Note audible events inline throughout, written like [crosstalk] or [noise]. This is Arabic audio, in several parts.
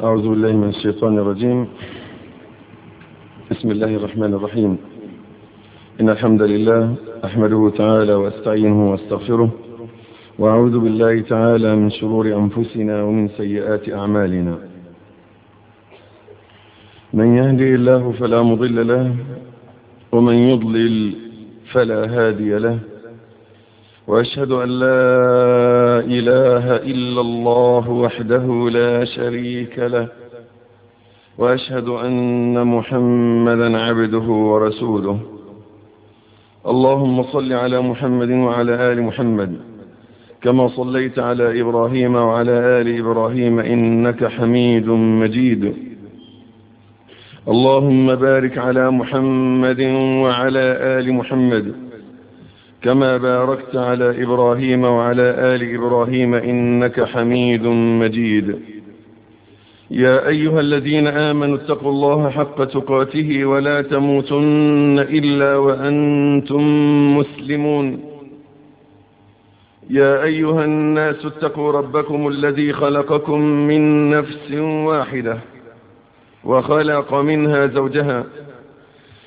أعوذ بالله من الشيطان الرجيم. بسم الله الرحمن الرحيم. إن الحمد لله أحمده تعالى وأستعينه وأستغفره وأعوذ بالله تعالى من شرور أنفسنا ومن سيئات أعمالنا. من يهدي الله فلا مضل له ومن يضلل فلا هادي له وأشهد أن لا إله إلا الله وحده لا شريك له وأشهد أن محمدا عبده ورسوله. اللهم صل على محمد وعلى آل محمد كما صليت على إبراهيم وعلى آل إبراهيم إنك حميد مجيد. اللهم بارك على محمد وعلى آل محمد. كما باركت على إبراهيم وعلى آل إبراهيم إنك حميد مجيد. يا أيها الذين آمنوا اتقوا الله حق تقاته ولا تموتن إلا وأنتم مسلمون. يا أيها الناس اتقوا ربكم الذي خلقكم من نفس واحدة وخلق منها زوجها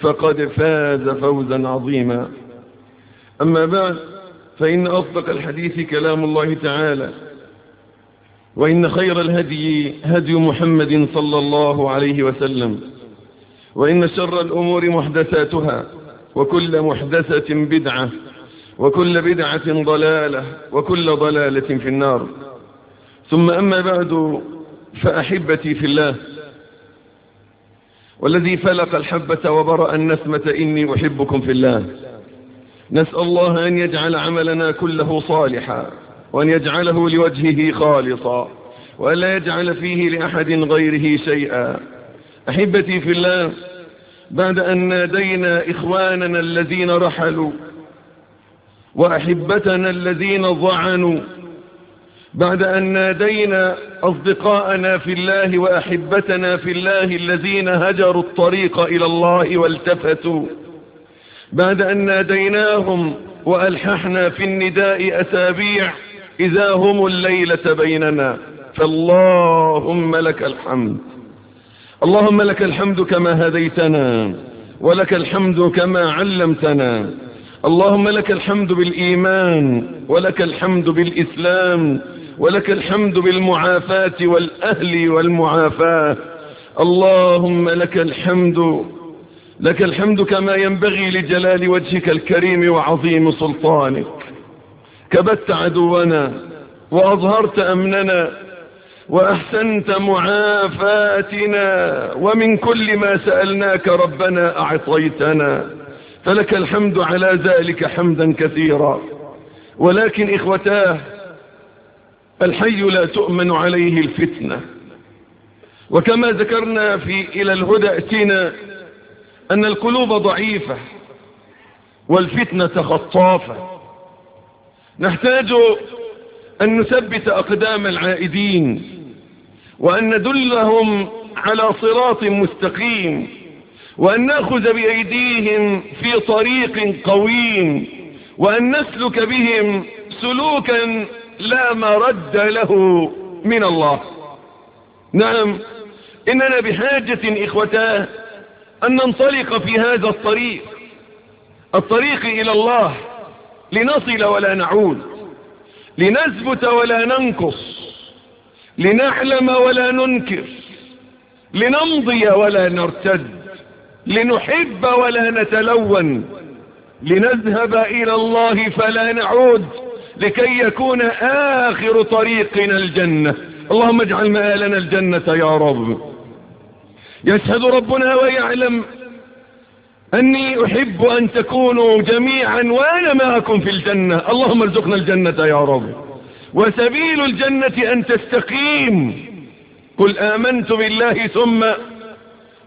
فقد فاز فوزا عظيما. أما بعد فإن أصدق الحديث كلام الله تعالى وإن خير الهدي هدي محمد صلى الله عليه وسلم وإن شر الأمور محدثاتها وكل محدثة بدعة وكل بدعة ضلالة وكل ضلالة في النار. ثم أما بعد فأحبتي في الله والذي فلق الحبة وبرأ النسمة إني أحبكم في الله. نسأل الله أن يجعل عملنا كله صالحا وأن يجعله لوجهه خالصا وأن لا يجعل فيه لأحد غيره شيئا. أحبتي في الله بعد أن نادينا إخواننا الذين رحلوا وأحبتنا الذين ضعنوا بعد أن نادينا أصدقاءنا في الله وأحبتنا في الله الذين هجروا الطريق إلى الله والتفتوا. بعد أن ناديناهم وألححنا في النداء أسابيع إذا هم الليلة بيننا. فاللهم لك الحمد. اللهم لك الحمد كما هديتنا ولك الحمد كما علمتنا. اللهم لك الحمد بالإيمان ولك الحمد بالإسلام ولك الحمد بالمعافاة والأهل والمعافاة. اللهم لك الحمد لك الحمد كما ينبغي لجلال وجهك الكريم وعظيم سلطانك. كبت عدونا وأظهرت أمننا وأحسنت معافاتنا ومن كل ما سألناك ربنا أعطيتنا. فلك الحمد على ذلك حمدا كثيرا. ولكن إخوتاه الحي لا تؤمن عليه الفتنة. وكما ذكرنا في إلى الهدى اتينا أن القلوب ضعيفة والفتنة خطافة. نحتاج أن نثبت أقدام العائدين وأن ندلهم على صراط مستقيم وأن نأخذ بأيديهم في طريق قويم وأن نسلك بهم سلوكا لا مرد له من الله. نعم إننا بحاجة إخوتاه أن ننطلق في هذا الطريق الطريق إلى الله لنصل ولا نعود لنثبت ولا ننقص لنعلم ولا ننكر لنمضي ولا نرتد لنحب ولا نتلون لنذهب إلى الله فلا نعود. لكي يكون آخر طريقنا الجنة. اللهم اجعل مآلنا الجنة يا رب. يشهد ربنا ويعلم أني أحب أن تكونوا جميعا وأنا معكم في الجنة. اللهم ارزقنا الجنة يا رب. وسبيل الجنة أن تستقيم. قل آمنت بالله ثم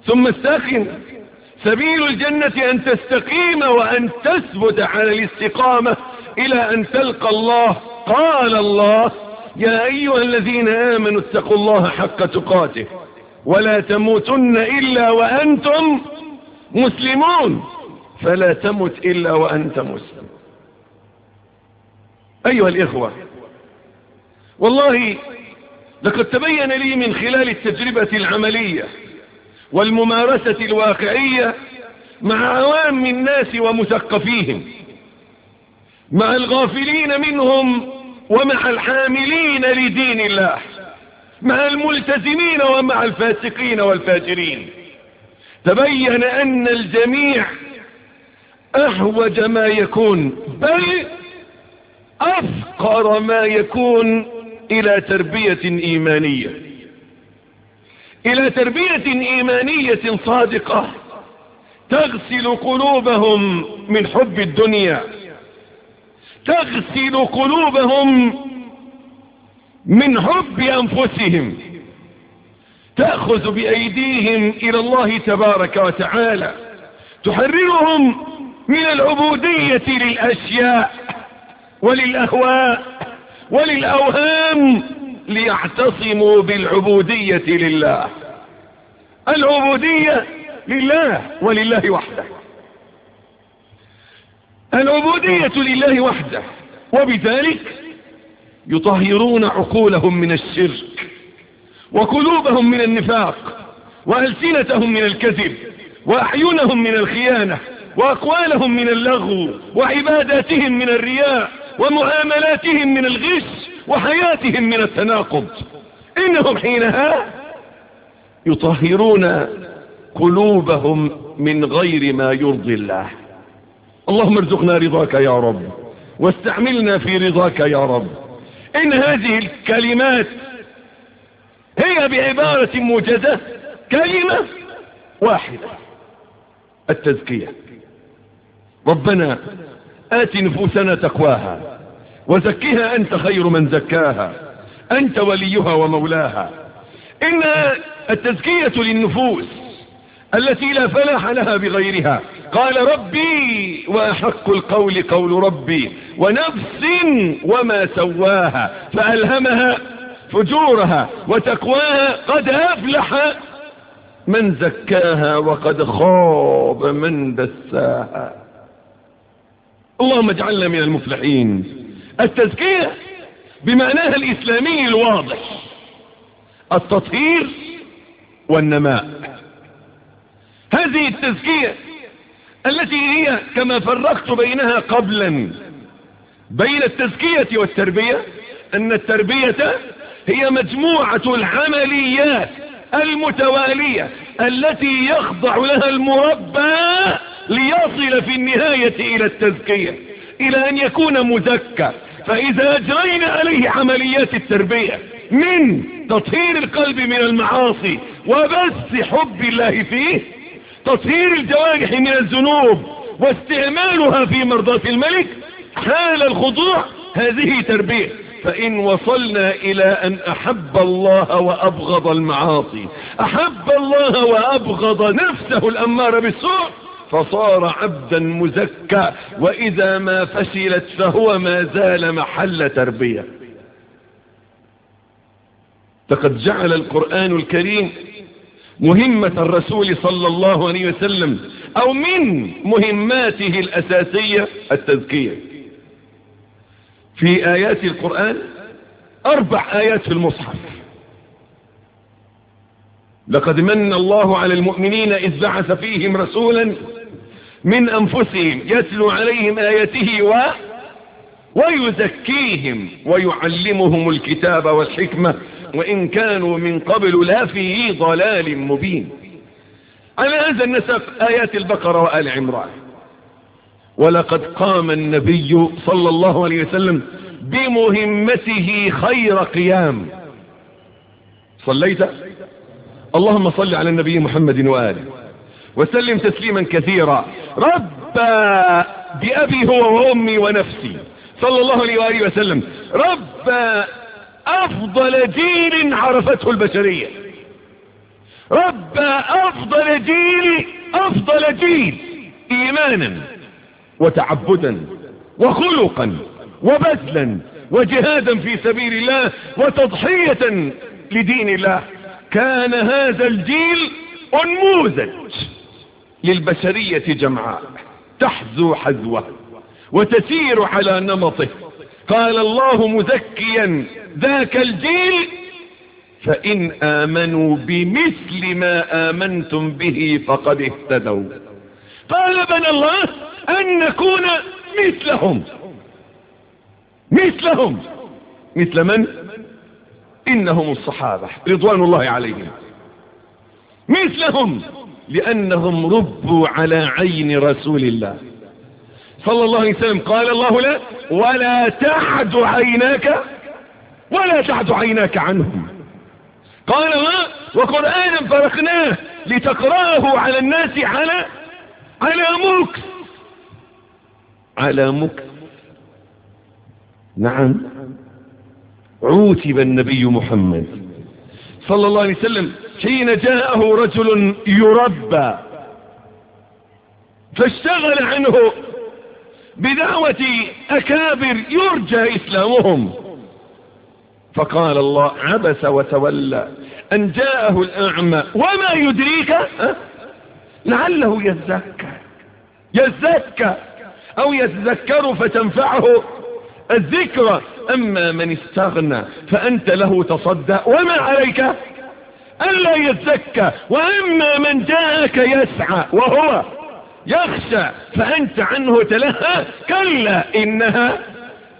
ثم استقم. سبيل الجنة أن تستقيم وأن تثبت على الاستقامة. إلى أن تلقى الله. قال الله يا أيها الذين آمنوا اتقوا الله حق تقاته. ولا تموتن إلا وأنتم مسلمون. فلا تمت إلا وأنت مسلم. أيها الإخوة والله لقد تبين لي من خلال التجربة العملية والممارسة الواقعية مع عوام الناس ومثقفيهم مع الغافلين منهم ومع الحاملين لدين الله مع الملتزمين ومع الفاسقين والفاجرين. تبين أن الجميع أحوج ما يكون بل أفقر ما يكون إلى تربية إيمانية. إلى تربية إيمانية صادقة تغسل قلوبهم من حب الدنيا. تغسل قلوبهم من حب أنفسهم. تأخذ بأيديهم إلى الله تبارك وتعالى. تحررهم من العبودية للأشياء وللأهواء وللأوهام ليعتصموا بالعبودية لله. العبودية لله ولله وحده. العبودية لله وحده وبذلك يطهرون عقولهم من الشرك وقلوبهم من النفاق وألسنتهم من الكذب وأحينهم من الخيانة وأقوالهم من اللغو وعباداتهم من الرياء ومعاملاتهم من الغش وحياتهم من التناقض. إنهم حينها يطهرون قلوبهم من غير ما يرضي الله. اللهم ارزقنا رضاك يا رب. واستعملنا في رضاك يا رب. إن هذه الكلمات هي بعبارة موجزة كلمة واحدة التزكية. ربنا آت نفوسنا تقواها وزكها أنت خير من زكاها أنت وليها ومولاها. إن التزكية للنفوس التي لا فلاح لها بغيرها. قال ربي وأحق القول قول ربي ونفس وما سواها فألهمها فجورها وتقواها قد أفلح من زكاها وقد خاب من دساها. اللهم اجعلنا من المفلحين. التزكية بمعناها الإسلامي الواضح. التطهير والنماء. هذه التزكية التي هي كما فرقت بينها قبلا بين التزكية والتربية أن التربية هي مجموعة العمليات المتوالية التي يخضع لها المربى ليصل في النهاية إلى التزكية إلى أن يكون مزكى. فإذا أجرينا عليه عمليات التربية من تطهير القلب من المعاصي وبث حب الله فيه تطهير الجوارح من الذنوب واستعمالها في مرضاة الملك حال الخضوع هذه تربية. فإن وصلنا إلى أن أحب الله وأبغض المعاصي أحب الله وأبغض نفسه الأمار بالسوء فصار عبدا مزكى وإذا ما فشلت فهو ما زال محل تربية. لقد جعل القرآن الكريم مهمة الرسول صلى الله عليه وسلم أو من مهماته الأساسية التزكية في آيات القرآن أربع آيات في المصحف. لقد من الله على المؤمنين إذ بعث فيهم رسولا من أنفسهم يتلو عليهم آياته و ويزكيهم ويعلمهم الكتاب والحكمة وإن كانوا من قبل لا في ضلال مبين. على هذا النسق آيات البقرة وآل عمران. ولقد قام النبي صلى الله عليه وسلم بمهمته خير قيام. صليت؟ اللهم صل على النبي محمد وآله. وسلم تسليما كثيرا. رب بأبي هو وأمي ونفسي. صلى الله عليه وآله وسلم. رب أفضل دين عرفته البشرية. ربى أفضل جيل أفضل جيل إيمانا وتعبدا وخلقا وبذلا وجهادا في سبيل الله وتضحية لدين الله. كان هذا الجيل أنموذج للبشرية جمعاء. تحذو حذوه وتسير على نمطه. قال الله مزكيا ذاك الجيل؟ فإن آمنوا بمثل ما آمنتم به فقد اهتدوا. قال بنى الله أن نكون مثلهم. مثلهم. مثل من؟ إنهم الصحابة رضوان الله عليهم. مثلهم لأنهم ربوا على عين رسول الله. صلى الله عليه وسلم قال الله لا ولا تعد عيناك ولا تعد عيناك عنهم. قال ما؟ وقرآنا فرقناه لتقرأه على الناس على على مكس على مكس نعم. عوتب النبي محمد صلى الله عليه وسلم حين جاءه رجل يربى فاشتغل عنه بدعوة أكابر يرجى إسلامهم. فقال الله عبس وتولى أن جاءه الأعمى وما يدريك؟ أه؟ لعله يزكى. يزكى. أو يتذكر فتنفعه الذكرى أما من استغنى فأنت له تصدى. وما عليك؟ ألا يزكى. وأما من جاءك يسعى وهو يخشى فأنت عنه تلهى كلا إنها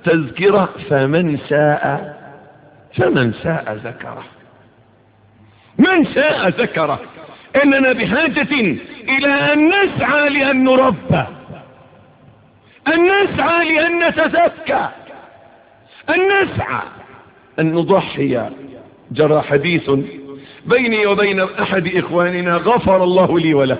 تذكرة فمن شاء فمن شاء ذكره. من شاء ذكره. إننا بحاجة إلى أن نسعى لأن نربى. أن نسعى لأن نتزكى. أن نسعى أن نضحي. جرى حديث بيني وبين أحد إخواننا غفر الله لي وله.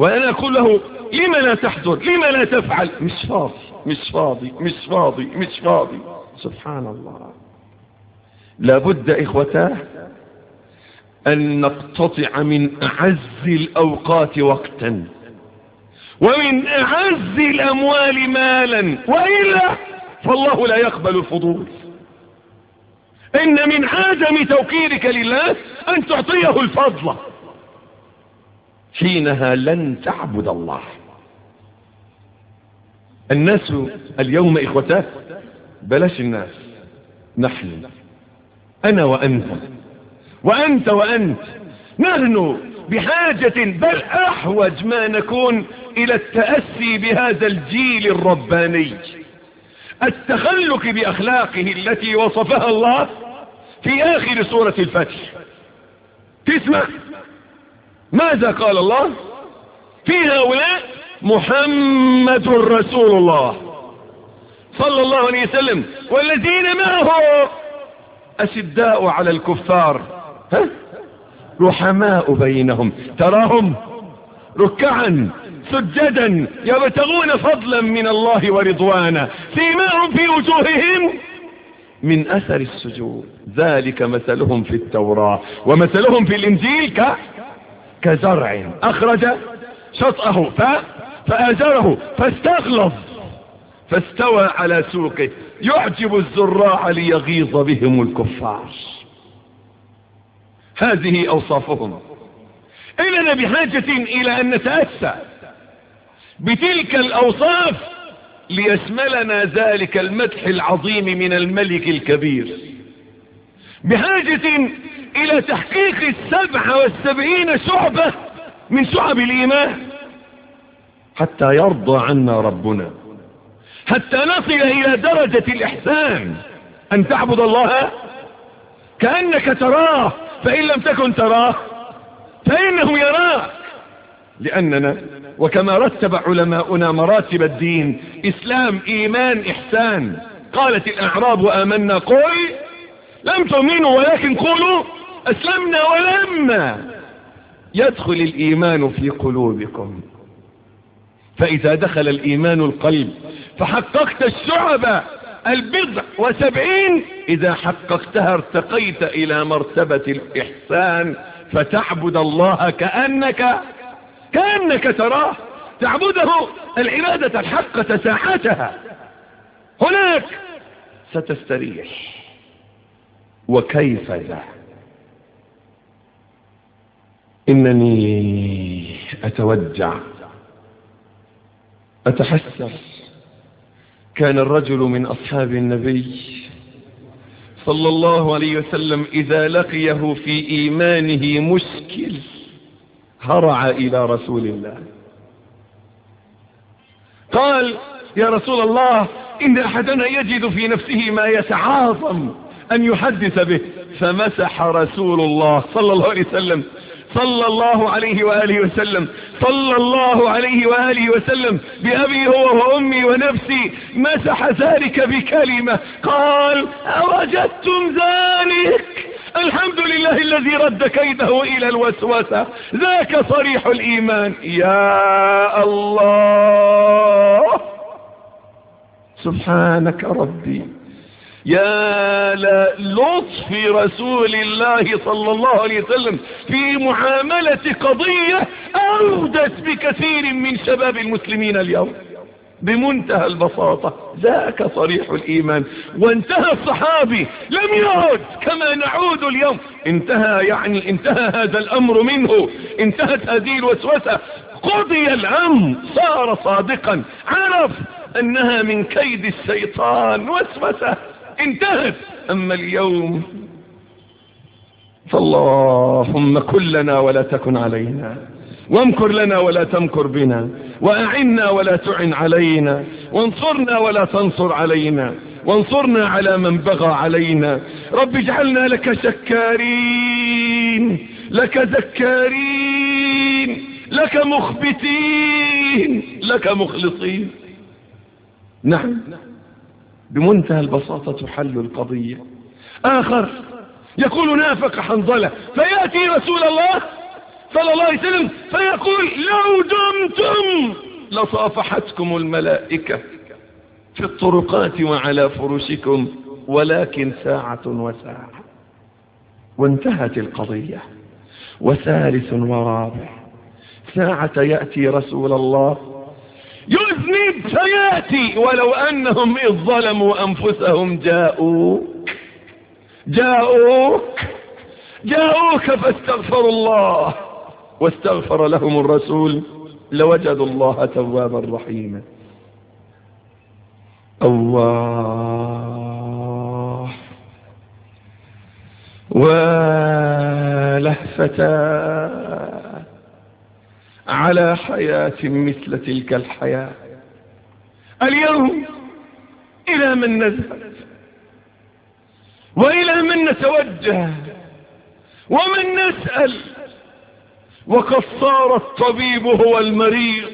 وأنا أقول له لما لا تحضر لما لا تفعل مش فاضي مش فاضي مش فاضي مش فاضي. سبحان الله. لابد إخوتاه أن نقتطع من أعز الأوقات وقتا ومن أعز الأموال مالا وإلا فالله لا يقبل الفضول. إن من عدم توقيرك لله أن تعطيه الفضل. حينها لن تعبد الله. الناس اليوم إخوتاه بلاش الناس نحن أنا وأنت. وأنت وأنت. نحن بحاجة بل أحوج ما نكون إلى التأسي بهذا الجيل الرباني. التخلق بأخلاقه التي وصفها الله في آخر سورة الفتح تسمع؟ ماذا قال الله؟ في هؤلاء محمد رسول الله. صلى الله عليه وسلم. والذين معه أشداء على الكفار. ها؟ رحماء بينهم. تراهم ركعا سجدا يبتغون فضلا من الله ورضوانا سيماهم في وجوههم من أثر السجود. ذلك مثلهم في التوراة. ومثلهم في الإنجيل ك... كزرع أخرج شطأه ف... فآزره فاستغلظ فاستوى على سوقه. يعجب الزراع ليغيظ بهم الكفار. هذه أوصافهم. إننا بحاجة إلى أن نتأسى بتلك الأوصاف ليشملنا ذلك المدح العظيم من الملك الكبير. بحاجة إلى تحقيق السبعة والسبعين شعبة من شعب الإيمان. حتى يرضى عنا ربنا. حتى نصل إلى درجة الإحسان. أن تعبد الله كأنك تراه. فإن لم تكن تراه فإنه يراك. لأننا وكما رتب علماؤنا مراتب الدين إسلام إيمان إحسان قالت الأعراب آمنا قل لم تؤمنوا ولكن قولوا أسلمنا ولما. يدخل الإيمان في قلوبكم. فإذا دخل الإيمان القلب فحققت الشعب البضع وسبعين. إذا حققتها ارتقيت إلى مرتبة الإحسان. فتعبد الله كأنك كأنك تراه. تعبده العبادة الحقة ساعتها. هناك ستستريح. وكيف ذا إنني أتوجع أتحسر كان الرجل من أصحاب النبي صلى الله عليه وسلم إذا لقيه في إيمانه مشكل هرع إلى رسول الله. قال يا رسول الله إن أحدنا يجد في نفسه ما يتعاظم أن يحدث به. فمسح رسول الله صلى الله عليه وسلم صلى الله عليه وآله وسلم. صلى الله عليه وآله وسلم. بأبي هو وأمي ونفسي مسح ذلك بكلمة. قال أوجدتم ذلك؟ الحمد لله الذي رد كيده إلى الوسوسة. ذاك صريح الإيمان. يا الله! سبحانك ربي. يا لطف رسول الله صلى الله عليه وسلم في معاملة قضية أودت بكثير من شباب المسلمين اليوم. بمنتهى البساطة ذاك صريح الإيمان. وانتهى الصحابي لم يعد كما نعود اليوم. انتهى يعني انتهى هذا الأمر منه. انتهت هذه الوسوسة. قضي الأمر صار صادقا. عرف أنها من كيد الشيطان وسوسة. انتهت. أما اليوم فاللهم كلنا ولا تكن علينا وامكر لنا ولا تمكر بنا وأعنا ولا تعن علينا وانصرنا ولا تنصر علينا وانصرنا على من بغى علينا. رب اجعلنا لك شكارين لك ذكارين لك مخبتين لك مخلصين. نعم بمنتهى البساطة تحل القضية. آخر يقول نافق حنظلة فيأتي رسول الله صلى الله عليه وسلم فيقول لو دمتم لصافحتكم الملائكة في الطرقات وعلى فرشكم ولكن ساعة وساعة. وانتهت القضية. وثالث ورابع ساعة يأتي رسول الله يذنب فياتي ولو أنهم إذ ظلموا أنفسهم جاءوك. جاءوك. جاءوك فاستغفروا الله. واستغفر لهم الرسول. لوجدوا الله توابا رحيما. الله. ولهفتا على حياة مثل تلك الحياة. اليوم إلى من نذهب وإلى من نتوجه ومن نسأل وقد صار الطبيب هو المريض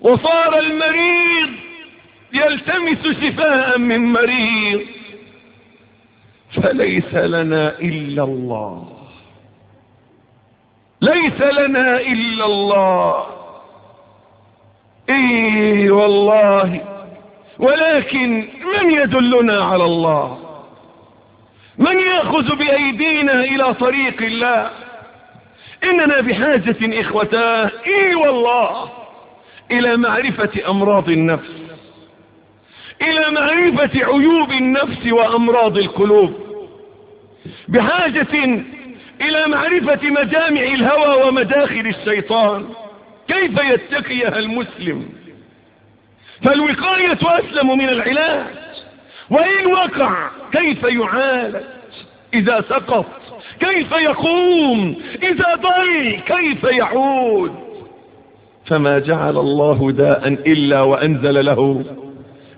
وصار المريض يلتمس شفاء من مريض فليس لنا إلا الله. ليس لنا إلا الله. إيه والله ولكن من يدلنا على الله؟ من يأخذ بأيدينا إلى طريق الله؟ إننا بحاجة إخوتاه. إيه والله إلى معرفة أمراض النفس إلى معرفة عيوب النفس وأمراض القلوب. بحاجة إلى معرفة مجامع الهوى ومداخل الشيطان. كيف يتقيها المسلم؟ فالوقاية أسلم من العلاج. وإن وقع كيف يعالج؟ إذا سقط كيف يقوم؟ إذا ضل كيف يعود؟ فما جعل الله داء إلا وأنزل له.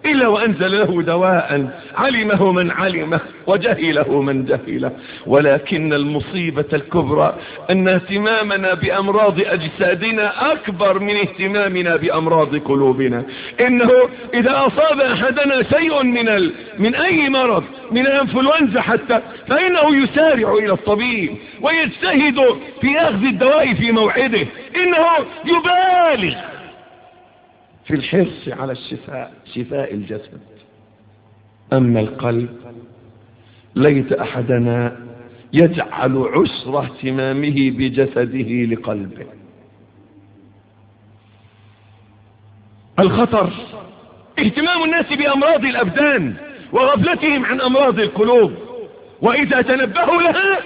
إلا وأنزل له دواء. علمه من علمه وجهله من جهله. ولكن المصيبة الكبرى أن اهتمامنا بأمراض أجسادنا أكبر من اهتمامنا بأمراض قلوبنا. إنه إذا أصاب أحدنا شيء من, ال... من أي مرض من الإنفلونزا حتى فإنه يسارع إلى الطبيب ويجتهد في أخذ الدواء في موعده. إنه يبالغ في الحرص على الشفاء شفاء الجسد. أما القلب ليت أحدنا يجعل عسر اهتمامه بجسده لقلبه. الخطر اهتمام الناس بأمراض الأبدان وغفلتهم عن أمراض القلوب. وإذا تنبهوا لها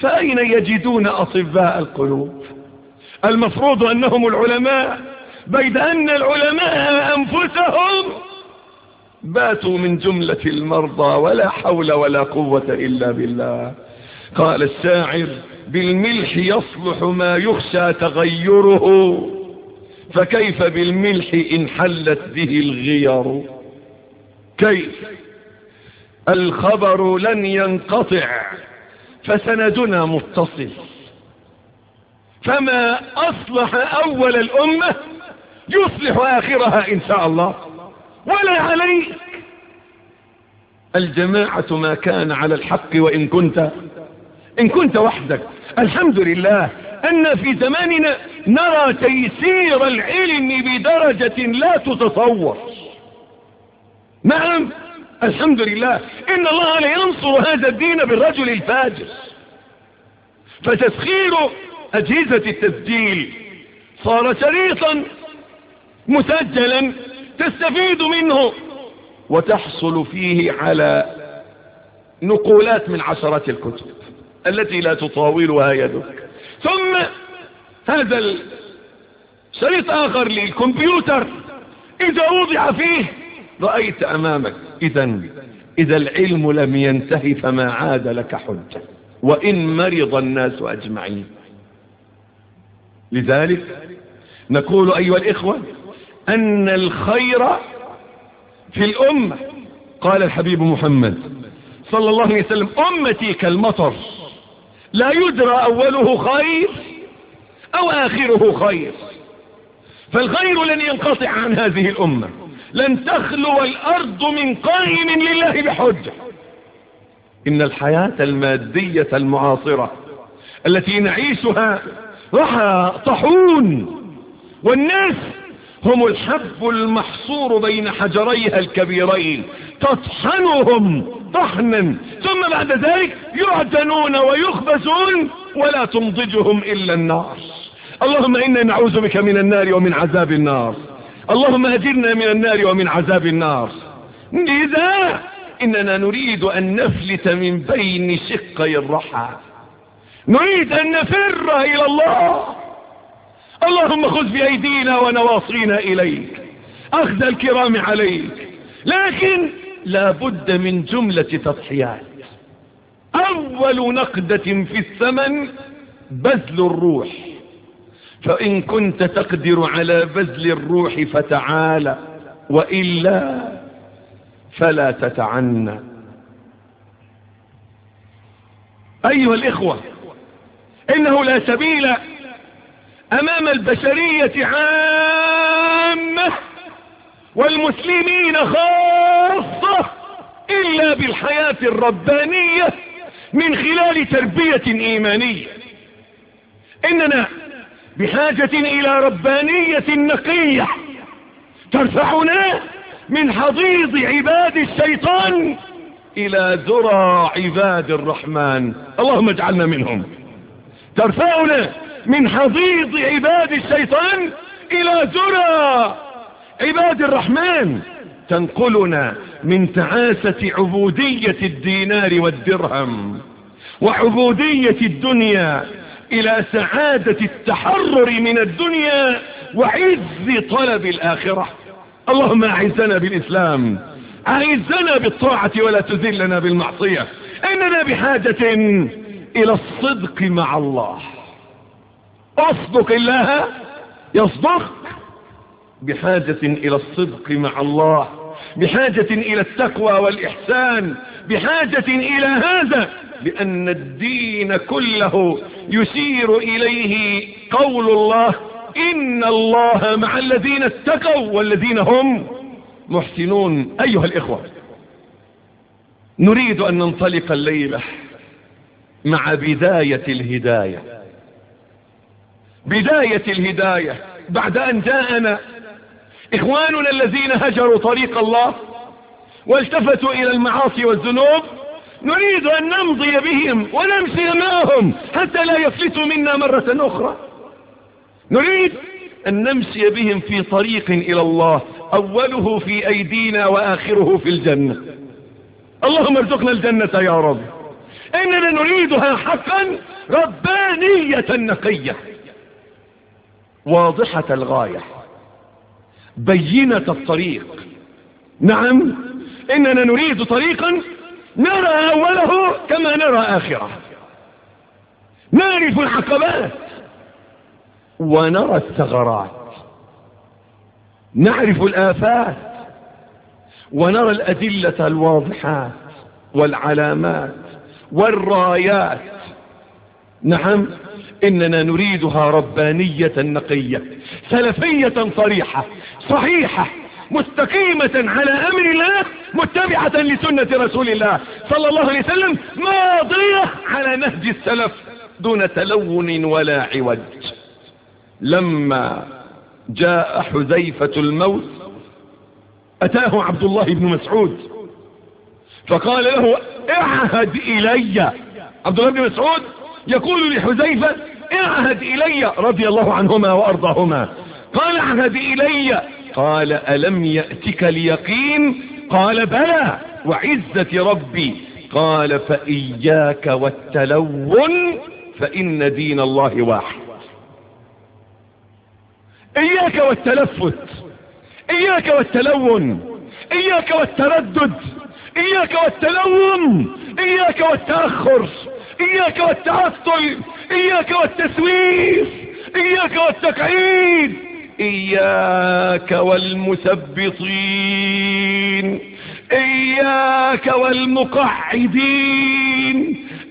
فأين يجدون أطباء القلوب؟ المفروض أنهم العلماء بيد أن العلماء أنفسهم باتوا من جملة المرضى ولا حول ولا قوة إلا بالله. قال الشاعر بالملح يصلح ما يخشى تغيره فكيف بالملح إن حلت به الغير؟ كيف؟ الخبر لن ينقطع فسندنا متصل. فما أصلح أول الأمة؟ يصلح آخرها إن شاء الله. ولا عليك. الجماعة ما كان على الحق وإن كنت إن كنت وحدك. الحمد لله أن في زماننا نرى تيسير العلم بدرجة لا تتصور. نعم الحمد لله إن الله لينصر هذا الدين بالرجل الفاجر. فتسخير أجهزة التسجيل صار شريطا مسجلا تستفيد منه وتحصل فيه على نقولات من عشرات الكتب التي لا تطاولها يدك. ثم هذا الشريط آخر للكمبيوتر. إذا وضع فيه رأيت أمامك. إذا إذا العلم لم ينتهي فما عاد لك حجة. وإن مرض الناس أجمعين. لذلك نقول أيها الإخوة أن الخير في الأمة. قال الحبيب محمد صلى الله عليه وسلم أمتي كالمطر لا يدرى أوله خير أو آخره خير. فالخير لن ينقطع عن هذه الأمة. لن تخلو الأرض من قائم لله بحجة. إن الحياة المادية المعاصرة التي نعيشها رحى طحون والناس هم الحب المحصور بين حجريها الكبيرين. تطحنهم طحنا. ثم بعد ذلك يعتنون ويخبزون ولا تنضجهم إلا النار. اللهم إنا نعوذ بك من النار ومن عذاب النار. اللهم أجرنا من النار ومن عذاب النار. لذا إننا نريد أن نفلت من بين شقي الرحى. نريد أن نفر إلى الله. اللهم خذ بأيدينا ونواصينا إليك. أخذ الكرام عليك. لكن لا بد من جملة تضحيات. أول نقدة في الثمن بذل الروح. فإن كنت تقدر على بذل الروح فتعالى وإلا فلا تتعنى أيها الإخوة إنه لا سبيل أمام البشرية عامة والمسلمين خاصة إلا بالحياة الربانية من خلال تربية إيمانية. إننا بحاجة إلى ربانية نقية ترفعنا من حضيض عباد الشيطان إلى ذرى عباد الرحمن. اللهم اجعلنا منهم. ترفعنا من حضيض عباد الشيطان إلى ذرى عباد الرحمن تنقلنا من تعاسة عبودية الدينار والدرهم وعبودية الدنيا إلى سعادة التحرر من الدنيا وعز طلب الآخرة. اللهم أعزنا بالإسلام أعزنا بالطاعة ولا تذلنا بالمعصية. إننا بحاجة إلى الصدق مع الله. اصدق الله يصدق بحاجة إلى الصدق مع الله بحاجة إلى التقوى والإحسان بحاجة إلى هذا لأن الدين كله يشير إليه قول الله إن الله مع الذين اتقوا والذين هم محسنون. أيها الإخوة نريد أن ننطلق الليلة مع بداية الهداية. بداية الهداية بعد أن جاءنا. إخواننا الذين هجروا طريق الله والتفتوا إلى المعاصي والذنوب نريد أن نمضي بهم ونمشي معهم حتى لا يفلتوا منا مرة أخرى. نريد أن نمشي بهم في طريق إلى الله أوله في أيدينا وآخره في الجنة. اللهم ارزقنا الجنة يا رب. إننا نريدها حقا ربانية نقية. واضحة الغاية. بينة الطريق. نعم إننا نريد طريقا نرى أوله كما نرى آخره. نعرف العقبات ونرى الثغرات. نعرف الآفات ونرى الأدلة الواضحات والعلامات والرايات. نعم إننا نريدها ربانية نقية سلفية صريحة صحيحة مستقيمة على أمر الله متبعة لسنة رسول الله صلى الله عليه وسلم ماضية على نهج السلف دون تلون ولا عوج. لما جاء حذيفة الموت أتاه عبد الله بن مسعود فقال له اعهد إلي. عبد الله بن مسعود يقول لحذيفة اعهد إلي رضي الله عنهما وأرضاهما. قال اعهد إلي. قال ألم يأتك اليقين؟ قال بلى وعزة ربي. قال فإياك والتلون فإن دين الله واحد. إياك والتلفت. إياك والتلون. إياك والتردد. إياك والتلون. إياك والتأخر. إياك والتعطل. إياك والتسويف إياك والتقعيد إياك والمثبطين إياك والمقعدين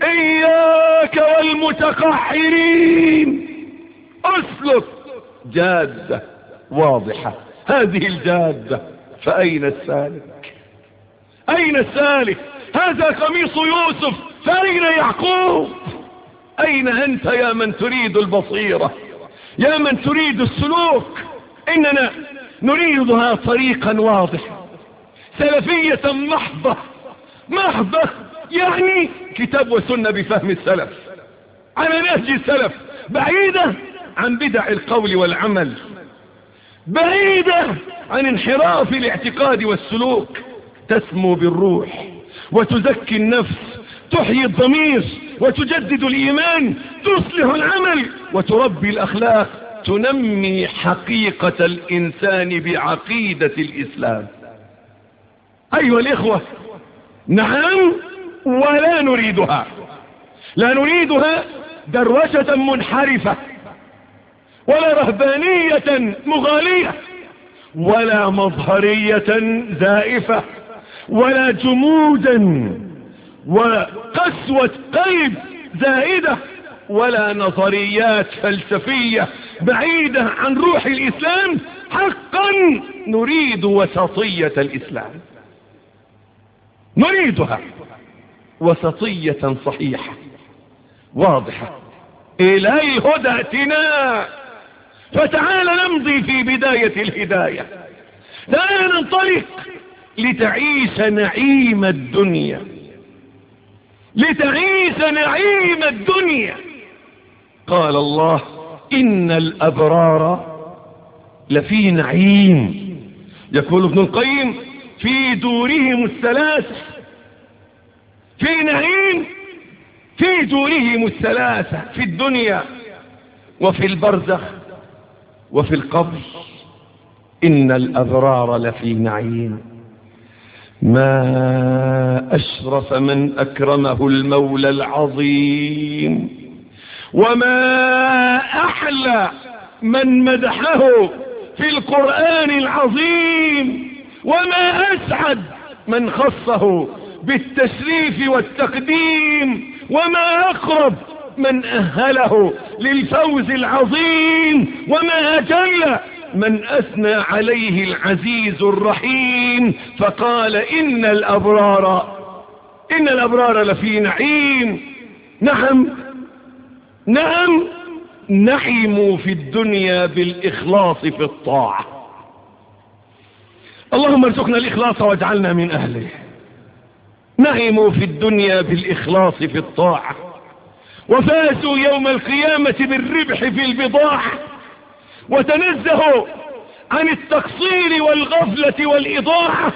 إياك والمتقحرين أسلك جادة واضحة. هذه الجادة فأين السالك؟ أين السالك؟ هذا قميص يوسف فأين يعقوب؟ أين أنت يا من تريد البصيرة؟ يا من تريد السلوك؟ إننا نريدها طريقا واضحا. سلفية محضة. محضة يعني كتاب وسنة بفهم السلف. على نهج السلف. بعيدة عن بدع القول والعمل. بعيدة عن انحراف الاعتقاد والسلوك. تسمو بالروح وتزكي النفس تحيي الضمير وتجدد الإيمان تصلح العمل وتربي الأخلاق تنمي حقيقة الإنسان بعقيدة الإسلام. أيها الإخوة نعم ولا نريدها. لا نريدها دروشة منحرفة ولا رهبانية مغالية ولا مظهرية زائفة ولا جمودا وقسوة قلب زائدة ولا نظريات فلسفية بعيدة عن روح الإسلام حقا نريد وسطية الإسلام. نريدها وسطية صحيحة واضحة. إلى الهدى ائتنا فتعال نمضي في بداية الهداية. تعال ننطلق لتعيش نعيم الدنيا. لتعيش نعيم الدنيا. قال الله إن الأبرار لفي نعيم. يقول ابن القيم في دورهم الثلاث في نعيم في دورهم الثلاثة في الدنيا وفي البرزخ وفي القبر. إن الأبرار لفي نعيم. ما أشرف من أكرمه المولى العظيم وما أحلى من مدحه في القرآن العظيم وما أسعد من خصه بالتشريف والتقديم وما أقرب من أهله للفوز العظيم وما أجل من أثنى عليه العزيز الرحيم فقال إن الأبرار إن الأبرار لفي نعيم. نعم نعم نعموا في الدنيا بالإخلاص في الطاعة. اللهم ارزقنا الإخلاص واجعلنا من أهله. نعموا في الدنيا بالإخلاص في الطاعة. وفازوا يوم القيامة بالربح في البضاعة. وتنزهوا عن التقصير والغفلة والإضاعة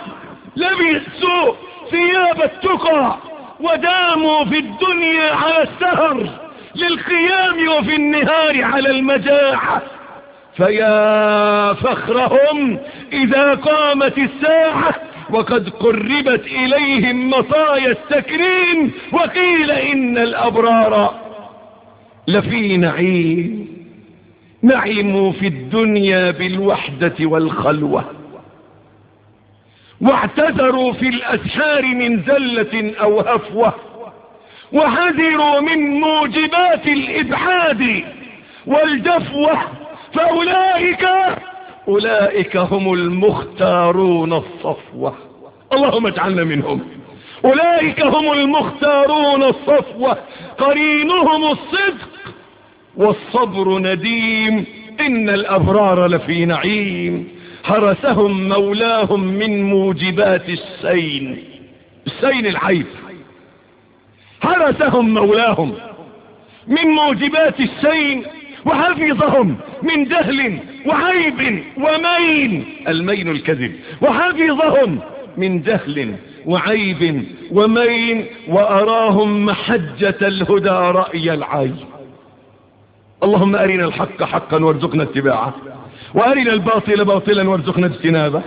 لبسوا ثياب التقى وداموا في الدنيا على السهر للقيام وفي النهار على المجاعة. فيا فخرهم إذا قامت الساعة وقد قربت إليهم مطايا التكريم وقيل إن الأبرار لفي نعيم. نعموا في الدنيا بالوحدة والخلوة. واعتذروا في الأسحار من زلة أو هفوة. وحذروا من موجبات الإبعاد والجفوة. فأولئك أولئك هم المختارون الصفوة. اللهم اجعلنا منهم. أولئك هم المختارون الصفوة. قرينهم الصدق. والصبر نديم إن الأبرار لفي نعيم. حرسهم مولاهم من موجبات السين السين العيب حرسهم مولاهم من موجبات السين وحفظهم من جهل وعيب ومين. المين الكذب. وحفظهم من جهل وعيب ومين. وأراهم محجة الهدى رأي العين. اللهم أرنا الحق حقا وارزقنا اتباعه وأرنا الباطل باطلا وارزقنا اجتنابه.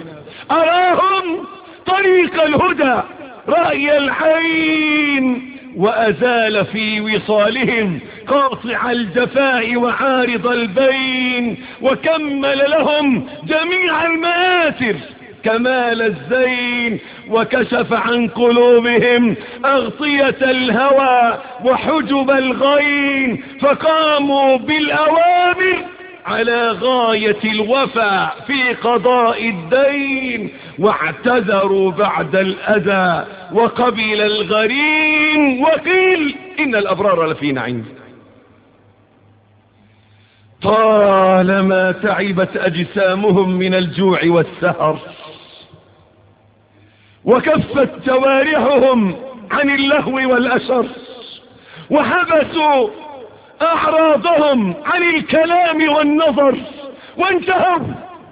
أراهم طريق الهدى رأي العين وأزال في وصالهم قاطع الجفاء وعارض البين وكمل لهم جميع المآثر. كمال الزين وكشف عن قلوبهم أغطية الهوى وحجب الغين فقاموا بالأوامر على غاية الوفاء في قضاء الدين واعتذروا بعد الأذى وقبل الغريم وقيل إن الأبرار لفي نعيم. طالما تعبت أجسامهم من الجوع والسهر وكفت جوارحهم عن اللهو والأشر وحبسوا أعراضهم عن الكلام والنظر وانتهوا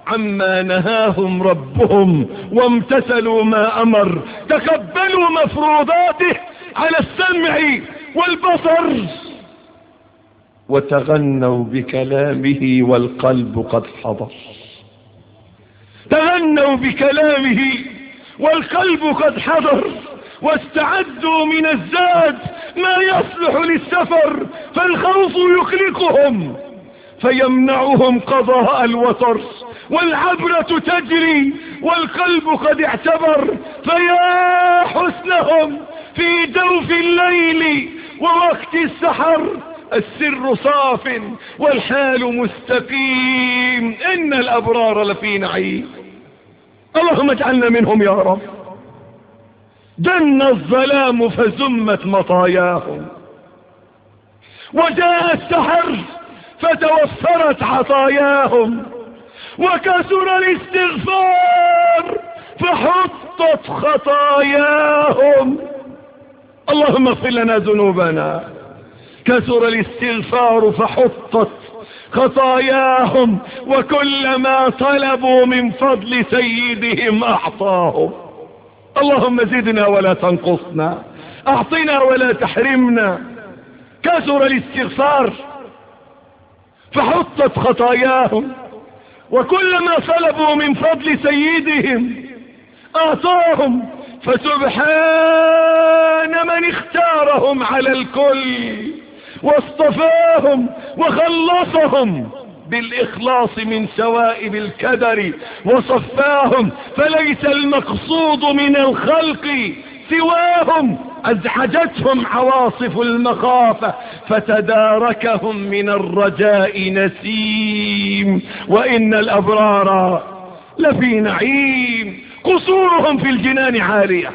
عما نهاهم ربهم وامتثلوا ما أمر تقبلوا مفروضاته على السمع والبصر وتغنوا بكلامه والقلب قد حضر. تغنوا بكلامه والقلب قد حضر واستعدوا من الزاد ما يصلح للسفر فالخوف يقلقهم فيمنعهم قضاء الوتر والعبرة تجري والقلب قد اعتبر فيا حسنهم في جوف الليل ووقت السحر السر صاف والحال مستقيم إن الأبرار لفي نعيم. اللهم اجعلنا منهم يا رب. جن الظلام فزمت مطاياهم. وجاء السحر فتوفرت عطاياهم. وكثر الاستغفار فحطت خطاياهم. اللهم اغفر لنا ذنوبنا. كثر الاستغفار فحطت خطاياهم وكلما طلبوا من فضل سيدهم أعطاهم. اللهم زدنا ولا تنقصنا أعطنا ولا تحرمنا. كثر الاستغفار فحطت خطاياهم. وكلما طلبوا من فضل سيدهم أعطاهم. فسبحان من اختارهم على الكل. واصطفاهم وخلصهم بالإخلاص من سوائب الكدر وصفاهم فليس المقصود من الخلق سواهم. أزعجتهم عواصف المخافة فتداركهم من الرجاء نسيم. وإن الأبرار لفي نعيم. قصورهم في الجنان عالية.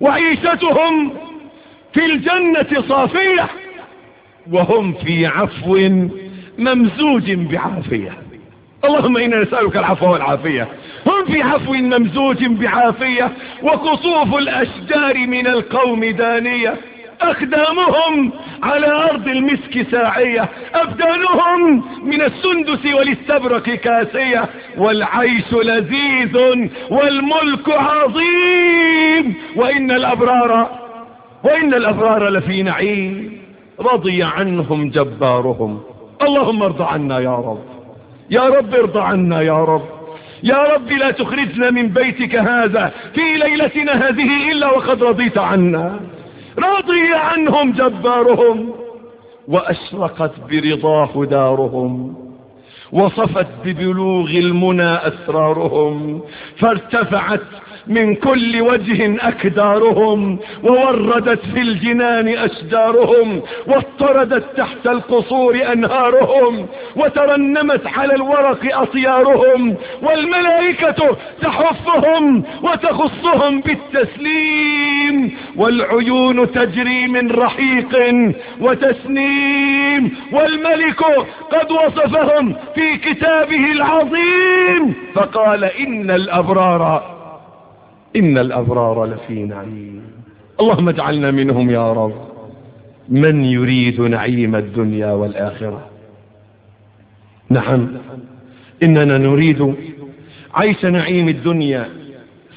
وعيشتهم في الجنة صافية وهم في عفو ممزوج بعافية. اللهم إنا نسألك العفو والعافية. هم في عفو ممزوج بعافية وقصوف الأشجار من القوم دانية. أخدامهم على أرض المسك ساعية. أبدانهم من السندس والاستبرق كاسية. والعيش لذيذ والملك عظيم. وإن الأبرار وإن الأبرار لفي نعيم. رضي عنهم جبارهم. اللهم ارض عنا يا رب. يا رب ارض عنا يا رب. يا رب لا تخرجنا من بيتك هذا في ليلتنا هذه إلا وقد رضيت عنا. رضي عنهم جبارهم. وأشرقت برضاه دارهم. وصفت ببلوغ المنى أسرارهم. فارتفعت من كل وجه أكدارهم ووردت في الجنان أشجارهم واضطردت تحت القصور أنهارهم وترنمت على الورق أطيارهم والملائكة تحفهم وتخصهم بالتسليم والعيون تجري من رحيق وتسنيم والملك قد وصفهم في كتابه العظيم فقال إن الأبرار إن الأبرار لفي نعيم. اللهم اجعلنا منهم يا رب. من يريد نعيم الدنيا والآخرة؟ نعم. إننا نريد عيش نعيم الدنيا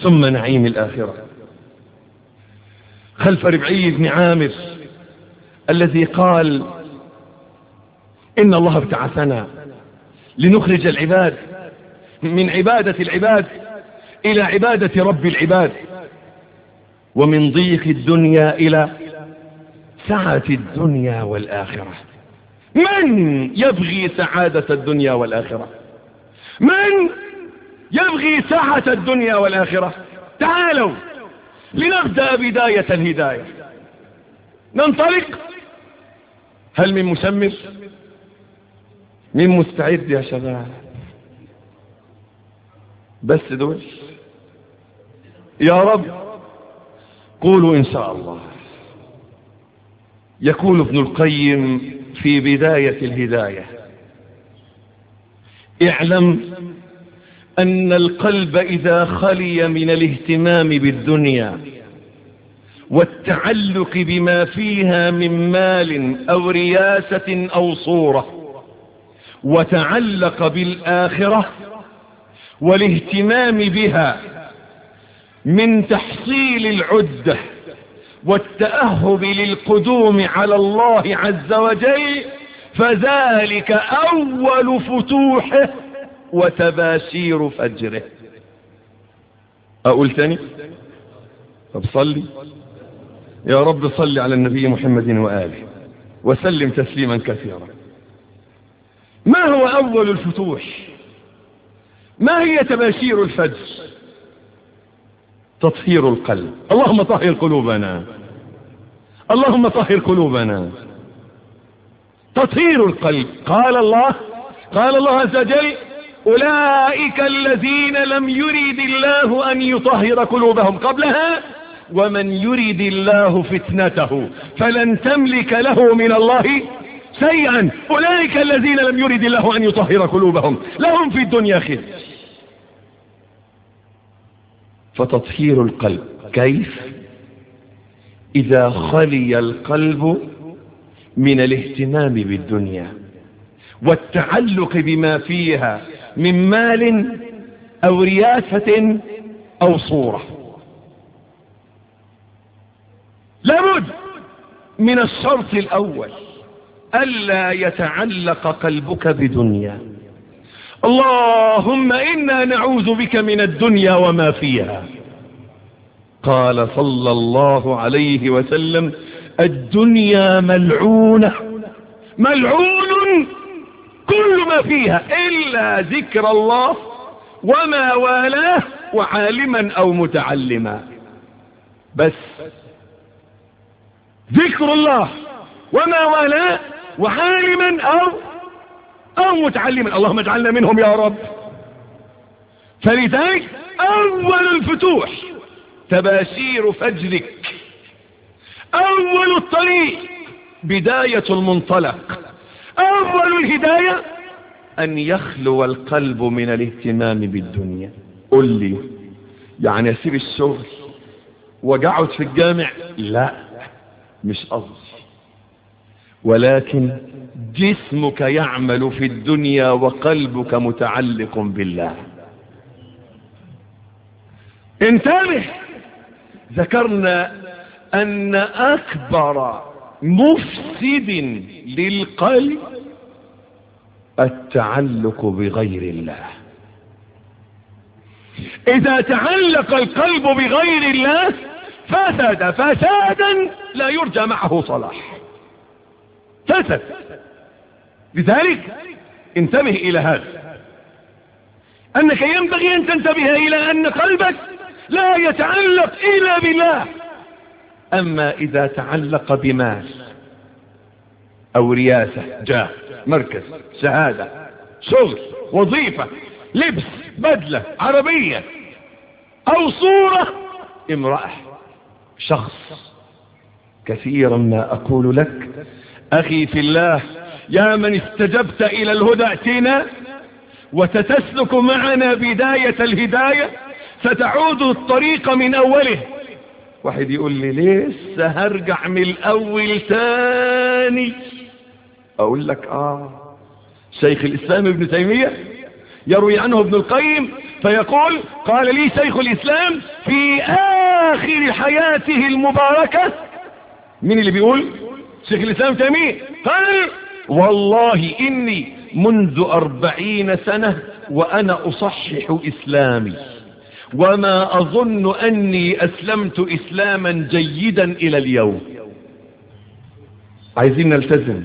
ثم نعيم الآخرة. خلف ربعي بن عامر الذي قال إن الله ابتعثنا لنخرج العباد من عبادة العباد إلى عبادة رب العباد. ومن ضيق الدنيا إلى سعة الدنيا والآخرة. من يبغي سعادة الدنيا والآخرة؟ من يبغي سعة الدنيا والآخرة؟ تعالوا لنبدأ بداية الهداية. ننطلق. هل من مسمر من مستعد يا شباب؟ بس دول يا رب قولوا إن شاء الله. يقول ابن القيم في بداية الهداية. اعلم أن القلب إذا خلي من الاهتمام بالدنيا والتعلق بما فيها من مال أو رياسة أو صورة وتعلق بالآخرة والاهتمام بها من تحصيل العدة والتأهب للقدوم على الله عز وجل فذلك أول فتوحه وتباشير فجره. أقول ثاني طب صلي. يا رب صل على النبي محمد وآله وسلم تسليما كثيرا. ما هو أول الفتوح؟ ما هي تباشير الفجر؟ تطهير القلب. اللهم طهر قلوبنا. اللهم طهر قلوبنا. تطهير القلب. قال الله قال الله عز وجل أولئك الذين لم يريد الله أن يطهر قلوبهم قبلها ومن يريد الله فتنته فلن تملك له من الله شيئا. أولئك الذين لم يرد الله أن يطهر قلوبهم لهم في الدنيا خير. فتطهير القلب. كيف؟ إذا خلي القلب من الاهتمام بالدنيا والتعلق بما فيها من مال أو رياسة أو صورة. لابد من الشرط الأول ألا يتعلق قلبك بدنيا. اللهم إنا نعوذ بك من الدنيا وما فيها. قال صلى الله عليه وسلم الدنيا ملعونة. ملعون كل ما فيها إلا ذكر الله وما والاه وعالما أو متعلما. بس. ذكر الله وما والاه وعالما أو أو متعلما. اللهم اجعلنا منهم يا رب. فلذلك أول الفتوح تباشير فجرك. أول الطريق بداية المنطلق. أول الهداية أن يخلو القلب من الاهتمام بالدنيا. قل لي يعني أسيب الشغل وأقعد في الجامع؟ لا مش قصدي. ولكن جسمك يعمل في الدنيا وقلبك متعلق بالله. انتبه! ذكرنا أن أكبر مفسد للقلب التعلق بغير الله. إذا تعلق القلب بغير الله فسد فسادا لا يرجى معه صلاح. فسد لذلك انتبه إلى هذا. أنك ينبغي أن تنتبه إلى أن قلبك لا يتعلق إلا بالله. أما إذا تعلق بمال أو رياسة جاه مركز شهادة شغل وظيفة لبس بدلة عربية أو صورة امرأة شخص كثيرا ما أقول لك أخي في الله يا من استجبت إلى الهدى اتنا وستسلك معنا بداية الهداية ستعود الطريق من أوله. واحد يقول لي لسه هرجع من الأول تاني. أقول لك آه. شيخ الإسلام ابن تيمية يروي عنه ابن القيم فيقول قال لي شيخ الإسلام في آخر حياته المباركة مين اللي بيقول؟ شيخ الإسلام تيمية قال والله إني منذ أربعين سنة وأنا أصحح إسلامي وما أظن أني أسلمت إسلاما جيدا إلى اليوم. عايزين نلتزم.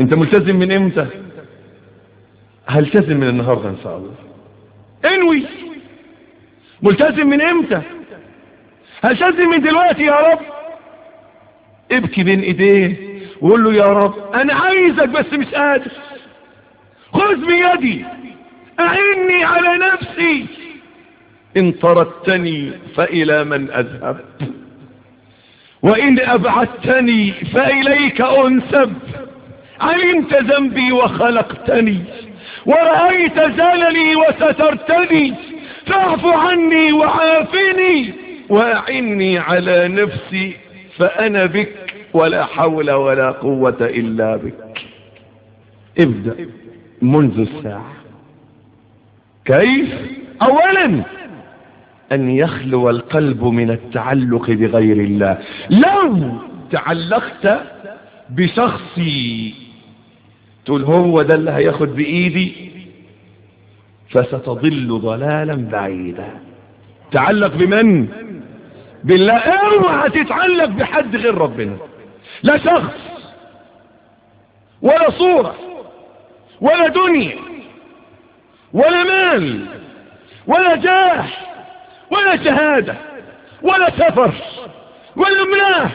أنت ملتزم من إمتى؟ هلتزم من النهاردة إن شاء الله. إنوي. ملتزم من إمتى؟ هلتزم من دلوقتي يا رب. ابكي بين ايديه وقول له يا رب أنا عايزك بس مش قادر. خذ بيدي. أعني على نفسي. إن طردتني فإلى من أذهب. وإن أبعدتني فإليك أنسب. علمت ذنبي وخلقتني. ورأيت زللي وسترتني. فاعف عني وعافني. وأعني على نفسي فأنا بك. ولا حول ولا قوة إلا بك. ابدأ منذ الساعة. كيف؟ اولا أن يخلو القلب من التعلق بغير الله. لو تعلقت بشخصي تقول هو ده اللي هياخد بإيدي فستضل ضلالا بعيدا. تعلق بمن؟ بالله. اوعى تتعلق بحد غير ربنا. لا شخص ولا صورة ولا دنيا ولا مال ولا جاه ولا شهادة ولا سفر ولا املاح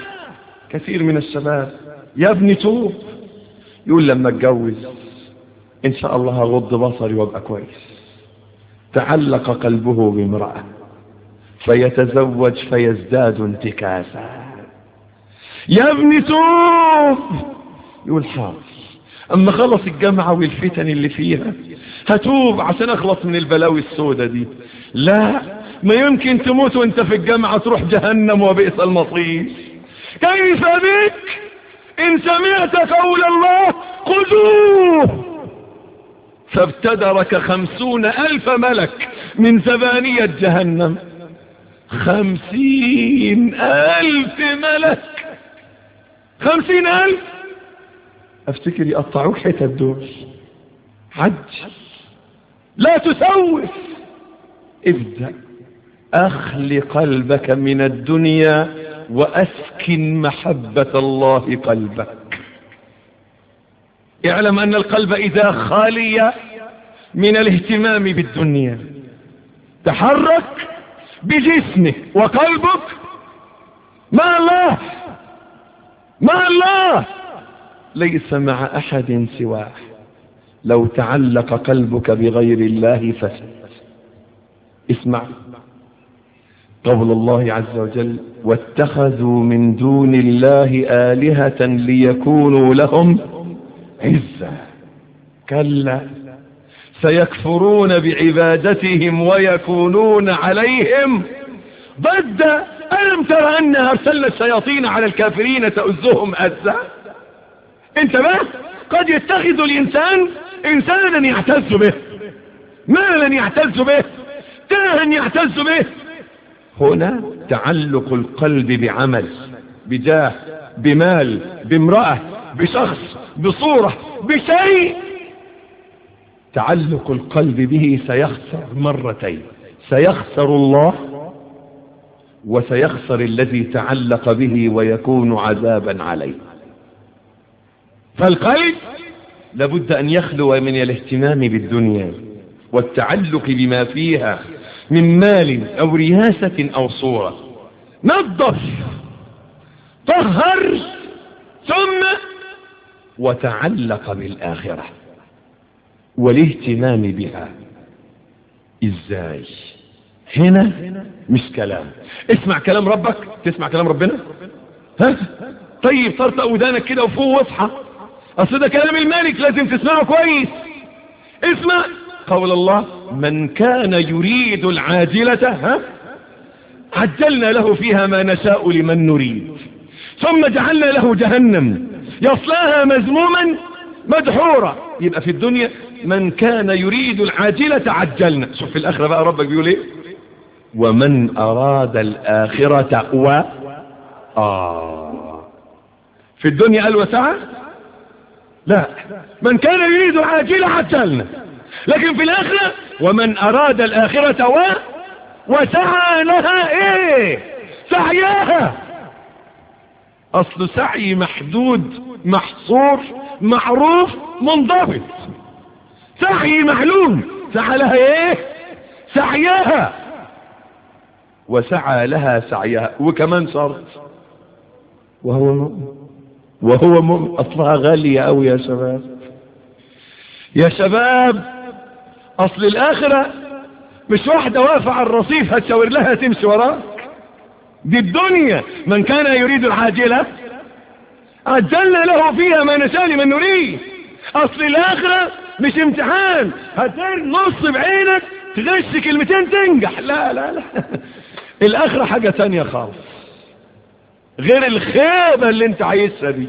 كثير من الشباب يا ابني توب يقول لما اتجوز إن شاء الله هغض بصري وأبقى كويس. تعلق قلبه بامرأة فيتزوج فيزداد انتكاسا. يا ابني توب يقول حاضر. أما خلص الجامعة والفتن اللي فيها هتوب عشان أخلص من البلاوي السودة دي. لا ما يمكن تموت وأنت في الجامعة تروح جهنم وبئس المصير. كيف بك؟ إن سمعت قول الله خذوه! فابتدرك خمسون ألف ملك من زبانية جهنم. خمسين ألف ملك! خمسين ألف؟ أفتكر يقطعوك حتت دول حج لا تسوف. ابدأ. اخل قلبك من الدنيا وأسكن محبة الله قلبك. اعلم أن القلب إذا خالي من الاهتمام بالدنيا تحرك بجسمه وقلبك. مع الله مع الله! ليس مع أحد سواه. لو تعلق قلبك بغير الله فسد اسمع. قول الله عز وجل واتخذوا من دون الله آلهة ليكونوا لهم عزة. كلا. سيكفرون بعبادتهم ويكونون عليهم ضد ألم ترى أن أرسلنا الشياطين على الكافرين تؤزهم أزا؟ انتبه قد يتخذ الإنسان إنسانا يعتز به. مالا يعتز به؟ تاها يعتز به؟ هنا تعلق القلب بعمل بجاه بمال بامرأة بشخص بصورة بشيء. تعلق القلب به سيخسر مرتين. سيخسر الله وسيخسر الذي تعلق به ويكون عذابا عليه. فالقلب لابد أن يخلو من الاهتمام بالدنيا والتعلق بما فيها من مال أو رياسة أو صورة. نظف طهر ثم وتعلق بالآخرة. والاهتمام بها إزاي؟ هنا مش كلام. اسمع كلام ربك تسمع كلام ربنا؟ ها؟ طيب طرطق ودانك كده وفوق واصحى أصل ده كلام الملك لازم تسمعه كويس. اسمع. قول الله من كان يريد العاجلة ها؟ عجلنا له فيها ما نشاء لمن نريد. ثم جعلنا له جهنم. يصلاها مذموما مدحورا. يبقى في الدنيا من كان يريد العاجلة عجلنا. شوف في الآخرة بقى ربك بيقول إيه؟ ومن أراد الآخرة و آه. في الدنيا قال وسعة لا. من كان يريد العاجلة عجلنا. لكن في الآخرة ومن أراد الآخرة و وسعى لها إيه؟ سعياها أصل سعي محدود محصور معروف منضبط. سعي معلوم سعى لها إيه؟ سعيها. وسعى لها سعيها. وكمان شرط وهو مؤمن. وهو مؤمن. اصلها غالية اوي يا شباب. يا شباب أصل الآخرة مش واحدة واقفة على الرصيف هتشاور لها تمشي وراك. دي الدنيا. من كان يريد العاجلة عجلنا له فيها ما نشاء لمن نريد. أصل الآخرة مش امتحان. هتر نص بعينك تغش كلمتين تنجح. لا لا لا. الآخرة حاجة تانية خالص. غير الخيبة اللي انت عايزها دي.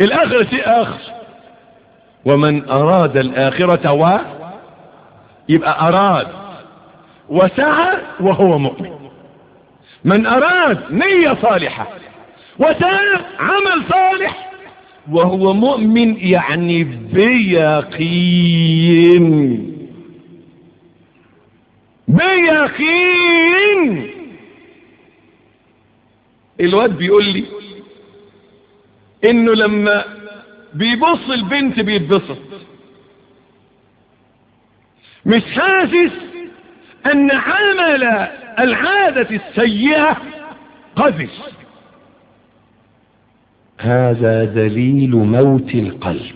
الآخرة شيء آخر. ومن أراد الآخرة و يبقى أراد. وسعى وهو مؤمن. من أراد نية صالحة. وسعى عمل صالح. وهو مؤمن يعني بيقين. بيقين. الواد بيقول لي إنه لما بيبص البنت بيتبسط. مش حاسس أن عمل العادة السيئة قذف. هذا دليل موت القلب.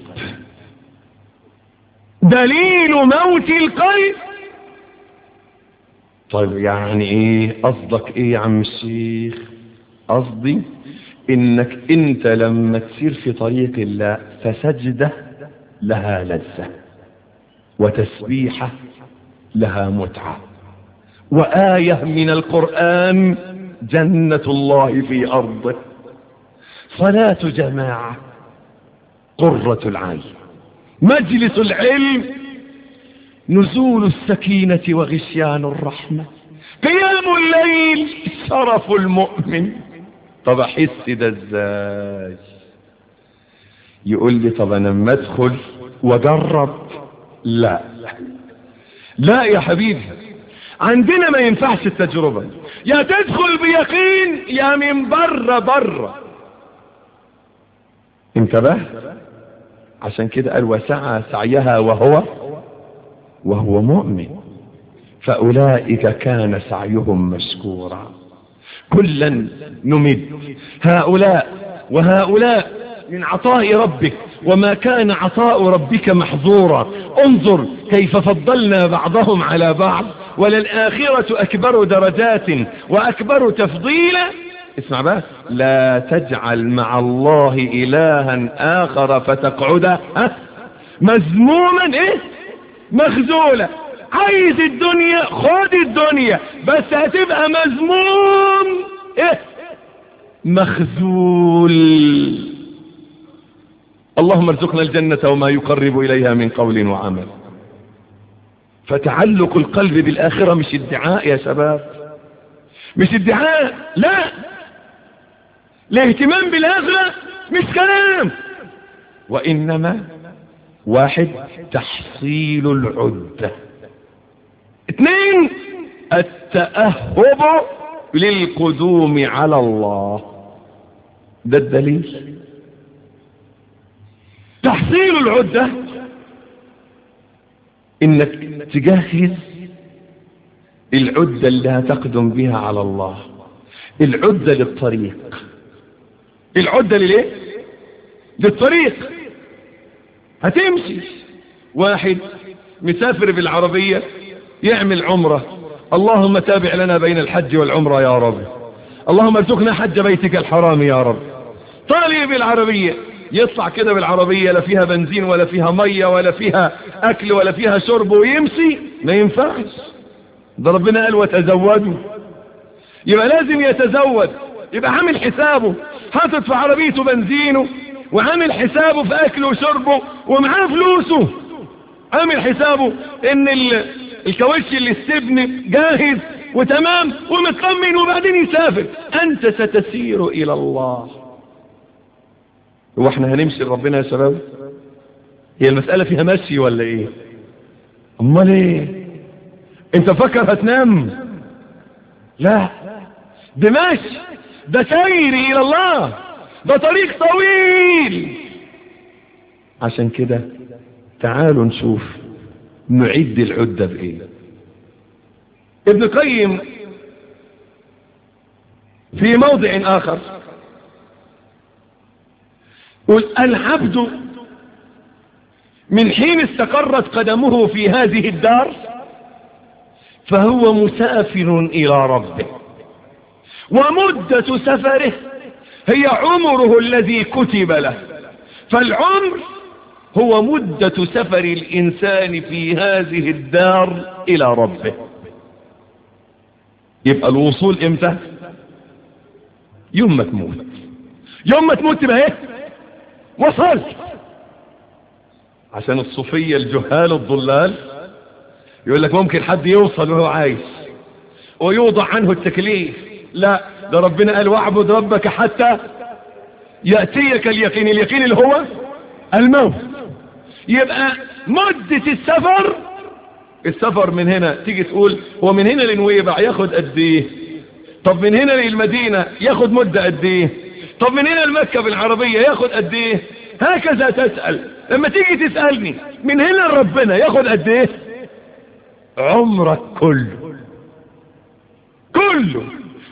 دليل موت القلب؟ طيب يعني إيه؟ قصدك إيه يا عم الشيخ؟ قصدي إنك أنت لما تسير في طريق الله فسجدة لها لذة وتسبيحة لها متعة. وآية من القرآن جنة الله في أرضه. صلاة جماعة قرة العين. مجلس العلم نزول السكينة وغشيان الرحمة. قيام الليل شرف المؤمن. طب أحس ده إزاي يقول لي طب أنا لما أدخل وأجرب. لا. لا يا حبيبي. عندنا ما ينفعش التجربة. يا تدخل بيقين يا من بره بره انتبه. عشان كده قال وسعى سعيها وهو وهو مؤمن. فأولئك كان سعيهم مشكورا كلا نمد. هؤلاء وهؤلاء من عطاء ربك. وما كان عطاء ربك محظورا. انظر كيف فضلنا بعضهم على بعض. وللآخرة أكبر درجات وأكبر تفضيلا اسمع بقى. لا تجعل مع الله إلها آخر فتقعد. مذموما إيه؟ مخزولة. عايز الدنيا خد الدنيا بس هتبقى مذموم. إيه؟ مخذول اللهم ارزقنا الجنة وما يقرب إليها من قول وعمل. فتعلق القلب بالآخرة مش ادعاء يا شباب. مش ادعاء لا. الاهتمام بالآخرة مش كلام. وإنما واحد تحصيل العدة. اثنين التأهب للقدوم على الله. ده الدليل. تحصيل العدة إنك تجهز العدة اللي هتقدم بها على الله. العدة للطريق. العدة لليه للطريق. هتمشي. واحد مسافر بالعربية يعمل عمرة. اللهم تابع لنا بين الحج والعمرة يا رب. اللهم ارزقنا حج بيتك الحرام يا رب. طالب بالعربية. يطلع كده بالعربية لا فيها بنزين ولا فيها مية ولا فيها أكل ولا فيها شرب ويمشي. ما ينفعش. ده ربنا قال وتزودوا. يبقى لازم يتزود. يبقى عامل حسابه. حاطط في عربيته بنزينه وعامل حسابه في أكله وشربه. ومعاه فلوسه. عامل حسابه إن الكاوتش اللي السبن جاهز وتمام ومطمن وبعدين يسافر. أنت ستسير إلى الله. هو إحنا هنمشي لربنا يا شباب؟ هي المسألة فيها مشي ولا إيه؟ أمال إيه؟ أنت فكر هتنام؟ لا. ده مشي. ده سير إلى الله. ده طريق طويل. عشان كده تعالوا نشوف نعد العدة بإيه. ابن قيم في موضع قل العبد من حين استقرت قدمه في هذه الدار فهو مسافر إلى ربه ومدة سفره هي عمره الذي كتب له فالعمر هو مدة سفر الإنسان في هذه الدار إلى ربه. يبقى الوصول إمتى؟ يوم ما تموت. يوم ما تموت تبقى إيه؟ وصلت. عشان الصوفية الجهال الضلال يقول لك ممكن حد يوصل وهو عايش ويوضع عنه التكليف. لا ده ربنا قال واعبد ربك حتى يأتيك اليقين. اليقين اللي هو الموت. يبقى مدة السفر. السفر من هنا تيجي تقول هو من هنا لنويبع ياخد قد إيه؟ طب من هنا للمدينة ياخد مدة قد إيه؟ طب من هنا لمكة بالعربية ياخد قد إيه؟ هكذا تسأل. لما تيجي تسألني من هنا لربنا ياخد قد إيه؟ عمرك كله. كله.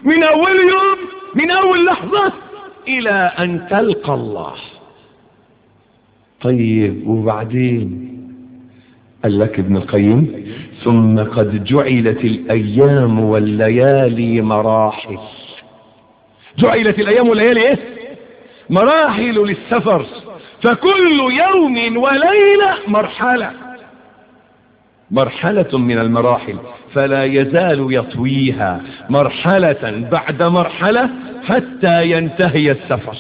من أول يوم من أول لحظة إلى أن تلقى الله. طيب وبعدين؟ قال لك ابن القيم ثم قد جعلت الأيام والليالي مراحل. جعلت الأيام والليالي إيه؟ مراحل للسفر. فكل يوم وليلة مرحلة. مرحلة من المراحل فلا يزال يطويها. مرحلة بعد مرحلة حتى ينتهي السفر.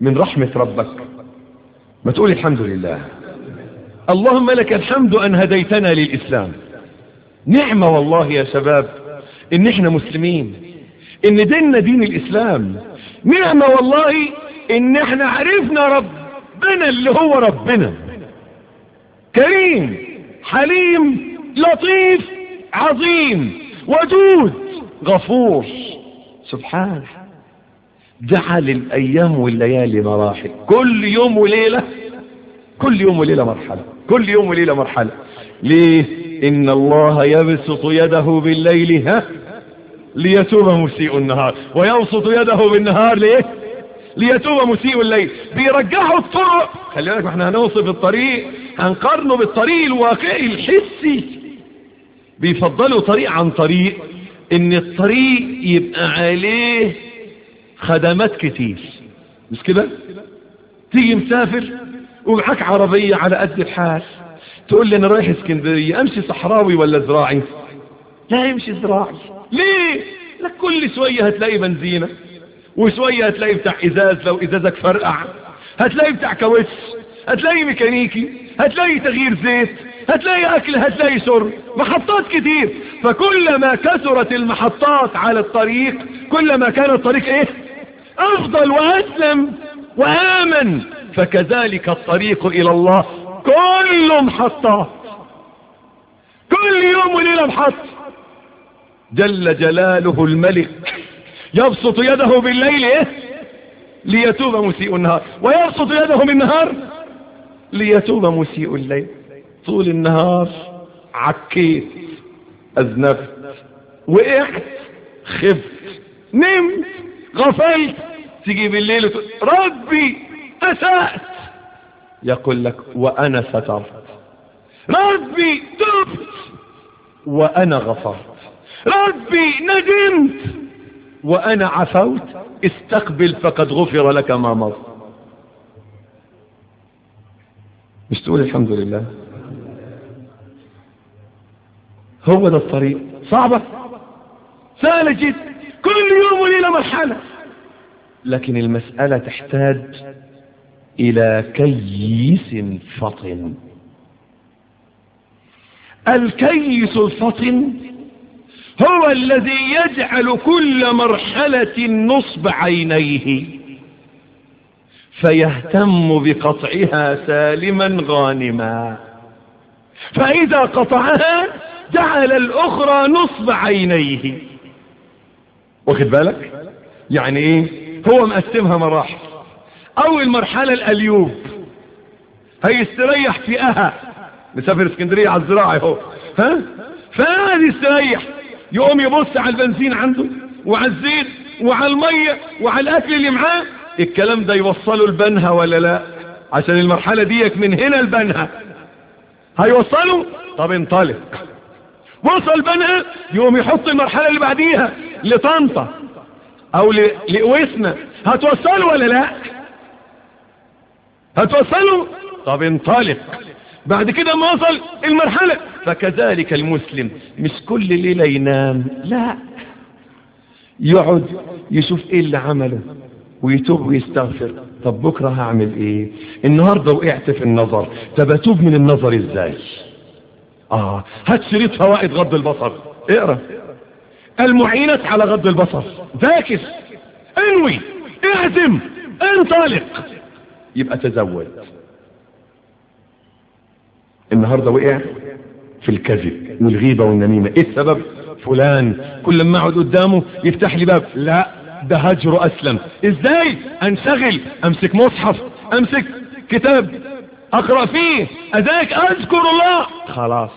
من رحمة ربك. ما تقول الحمد لله. اللهم لك الحمد أن هديتنا للإسلام. نعمة والله يا شباب إن إحنا مسلمين إن ديننا دين الإسلام. نعمة والله إن إحنا عرفنا ربنا اللي هو ربنا. كريم حليم لطيف عظيم ودود غفور. سبحانه جعل الأيام والليالي مراحل. كل يوم وليلة كل يوم وليلة مرحلة كل يوم وليلة مرحلة. ليه؟ إن الله يبسط يده بالليل ها؟ ليتوب مسيء النهار. ويبسط يده بالنهار ليه؟ ليتوب مسيء الليل. بيرجحوا الطرق. خلي بالك إحنا هنوصف الطريق هنقارنه بالطريق الواقعي الحسي. بيفضلوا طريق عن طريق إن الطريق يبقى عليه خدمات كتير. مش كده؟ تيجي مسافر ومعاك عربية على قد الحال تقول لي أنا رايح اسكندرية أمشي صحراوي ولا زراعي؟ لا يمشي زراعي. ليه؟ لك كل شوية هتلاقي بنزينة وشوية هتلاقي بتاع إزاز لو إزازك فرقع. هتلاقي بتاع كاوتش هتلاقي ميكانيكي هتلاقي تغيير زيت هتلاقي أكل هتلاقي شرب. محطات كتير. فكلما كثرت المحطات على الطريق كلما كان الطريق إيه؟ أفضل وأسلم وآمن. فكذلك الطريق إلى الله كل محطات كل يوم وليلة محط. جل جلاله الملك يبسط يده بالليل إيه؟ ليتوب مسيء النهار. ويبسط يده بالنهار ليتوب مسيء الليل. طول النهار عكيت أذنبت وقعت خفت نمت غفلت تيجي بالليل وتقول ربي اسأت يقول لك وأنا سترت. ربي تبت. وأنا غفرت. ربي ندمت. وأنا عفوت. استقبل فقد غفر لك ما مضى. مش تقول الحمد لله؟ هو ده الطريق. صعبة. سهلة جدا كل يوم وليلة مرحلة. لكن المسألة تحتاج إلى كيس فطن. الكيس الفطن هو الذي يجعل كل مرحلة نصب عينيه فيهتم بقطعها سالما غانما. فإذا قطعها جعل الأخرى نصب عينيه. واخد بالك؟ يعني إيه؟ هو مقسمها مراحل. أول مرحلة الأليوب. هيستريح في أها مسافر اسكندرية على الزراعة أهو. ها؟ فقاعد يستريح يقوم يبص على البنزين عنده وعلى الزيت وعلى المية وعلى الأكل اللي معاه. الكلام ده يوصله البنها ولا لا؟ عشان المرحلة ديك من هنا البنها هيوصله؟ طب انطلق. وصل بنها يقوم يحط المرحلة اللي بعديها لطنطا. أو لقويسنا هتوصله ولا لا؟ هتوصله طب انطلق. بعد كده ما وصل المرحلة. فكذلك المسلم مش كل ليلة ينام لا. يقعد يشوف إيه اللي عمله ويتوب ويستغفر. طب بكرة هعمل إيه؟ النهاردة وقعت في النظر. طب أتوب من النظر إزاي؟ آه هات شريط فوائد غض البصر. اقرأ. المعينة على غض البصر. ذاكس انوي. اعزم انطلق. يبقى تزود. النهاردة وقع في الكذب والغيبة والنميمة. إيه السبب؟ فلان. كل ما أقعد قدامه يفتح لي باب. لا ده هجر أسلم. إزاي؟ أنشغل. أمسك مصحف. أمسك كتاب. أقرأ فيه. أذاك. أذكر الله. خلاص.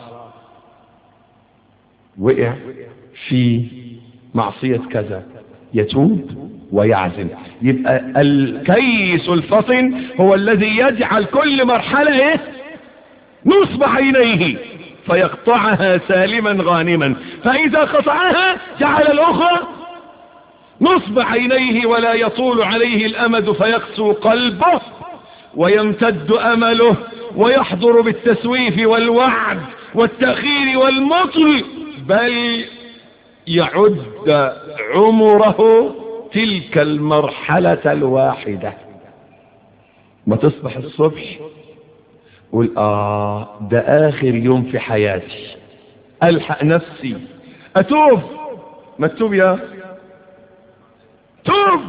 وقع في معصية كذا يتوب ويعزم. يبقى الكيس الفطن هو الذي يجعل كل مرحلة إيه؟ نصب عينيه فيقطعها سالما غانما. فإذا قطعها جعل الأخرى نصب عينيه ولا يطول عليه الأمد فيقسو قلبه ويمتد أمله ويحضر بالتسويف والوعد والتأخير والمطل بل يعد عمره تلك المرحلة الواحدة. ما تصبح الصبح؟ قول آه ده آخر يوم في حياتي. ألحق نفسي. أتوب. ما تتوب يا؟ توب.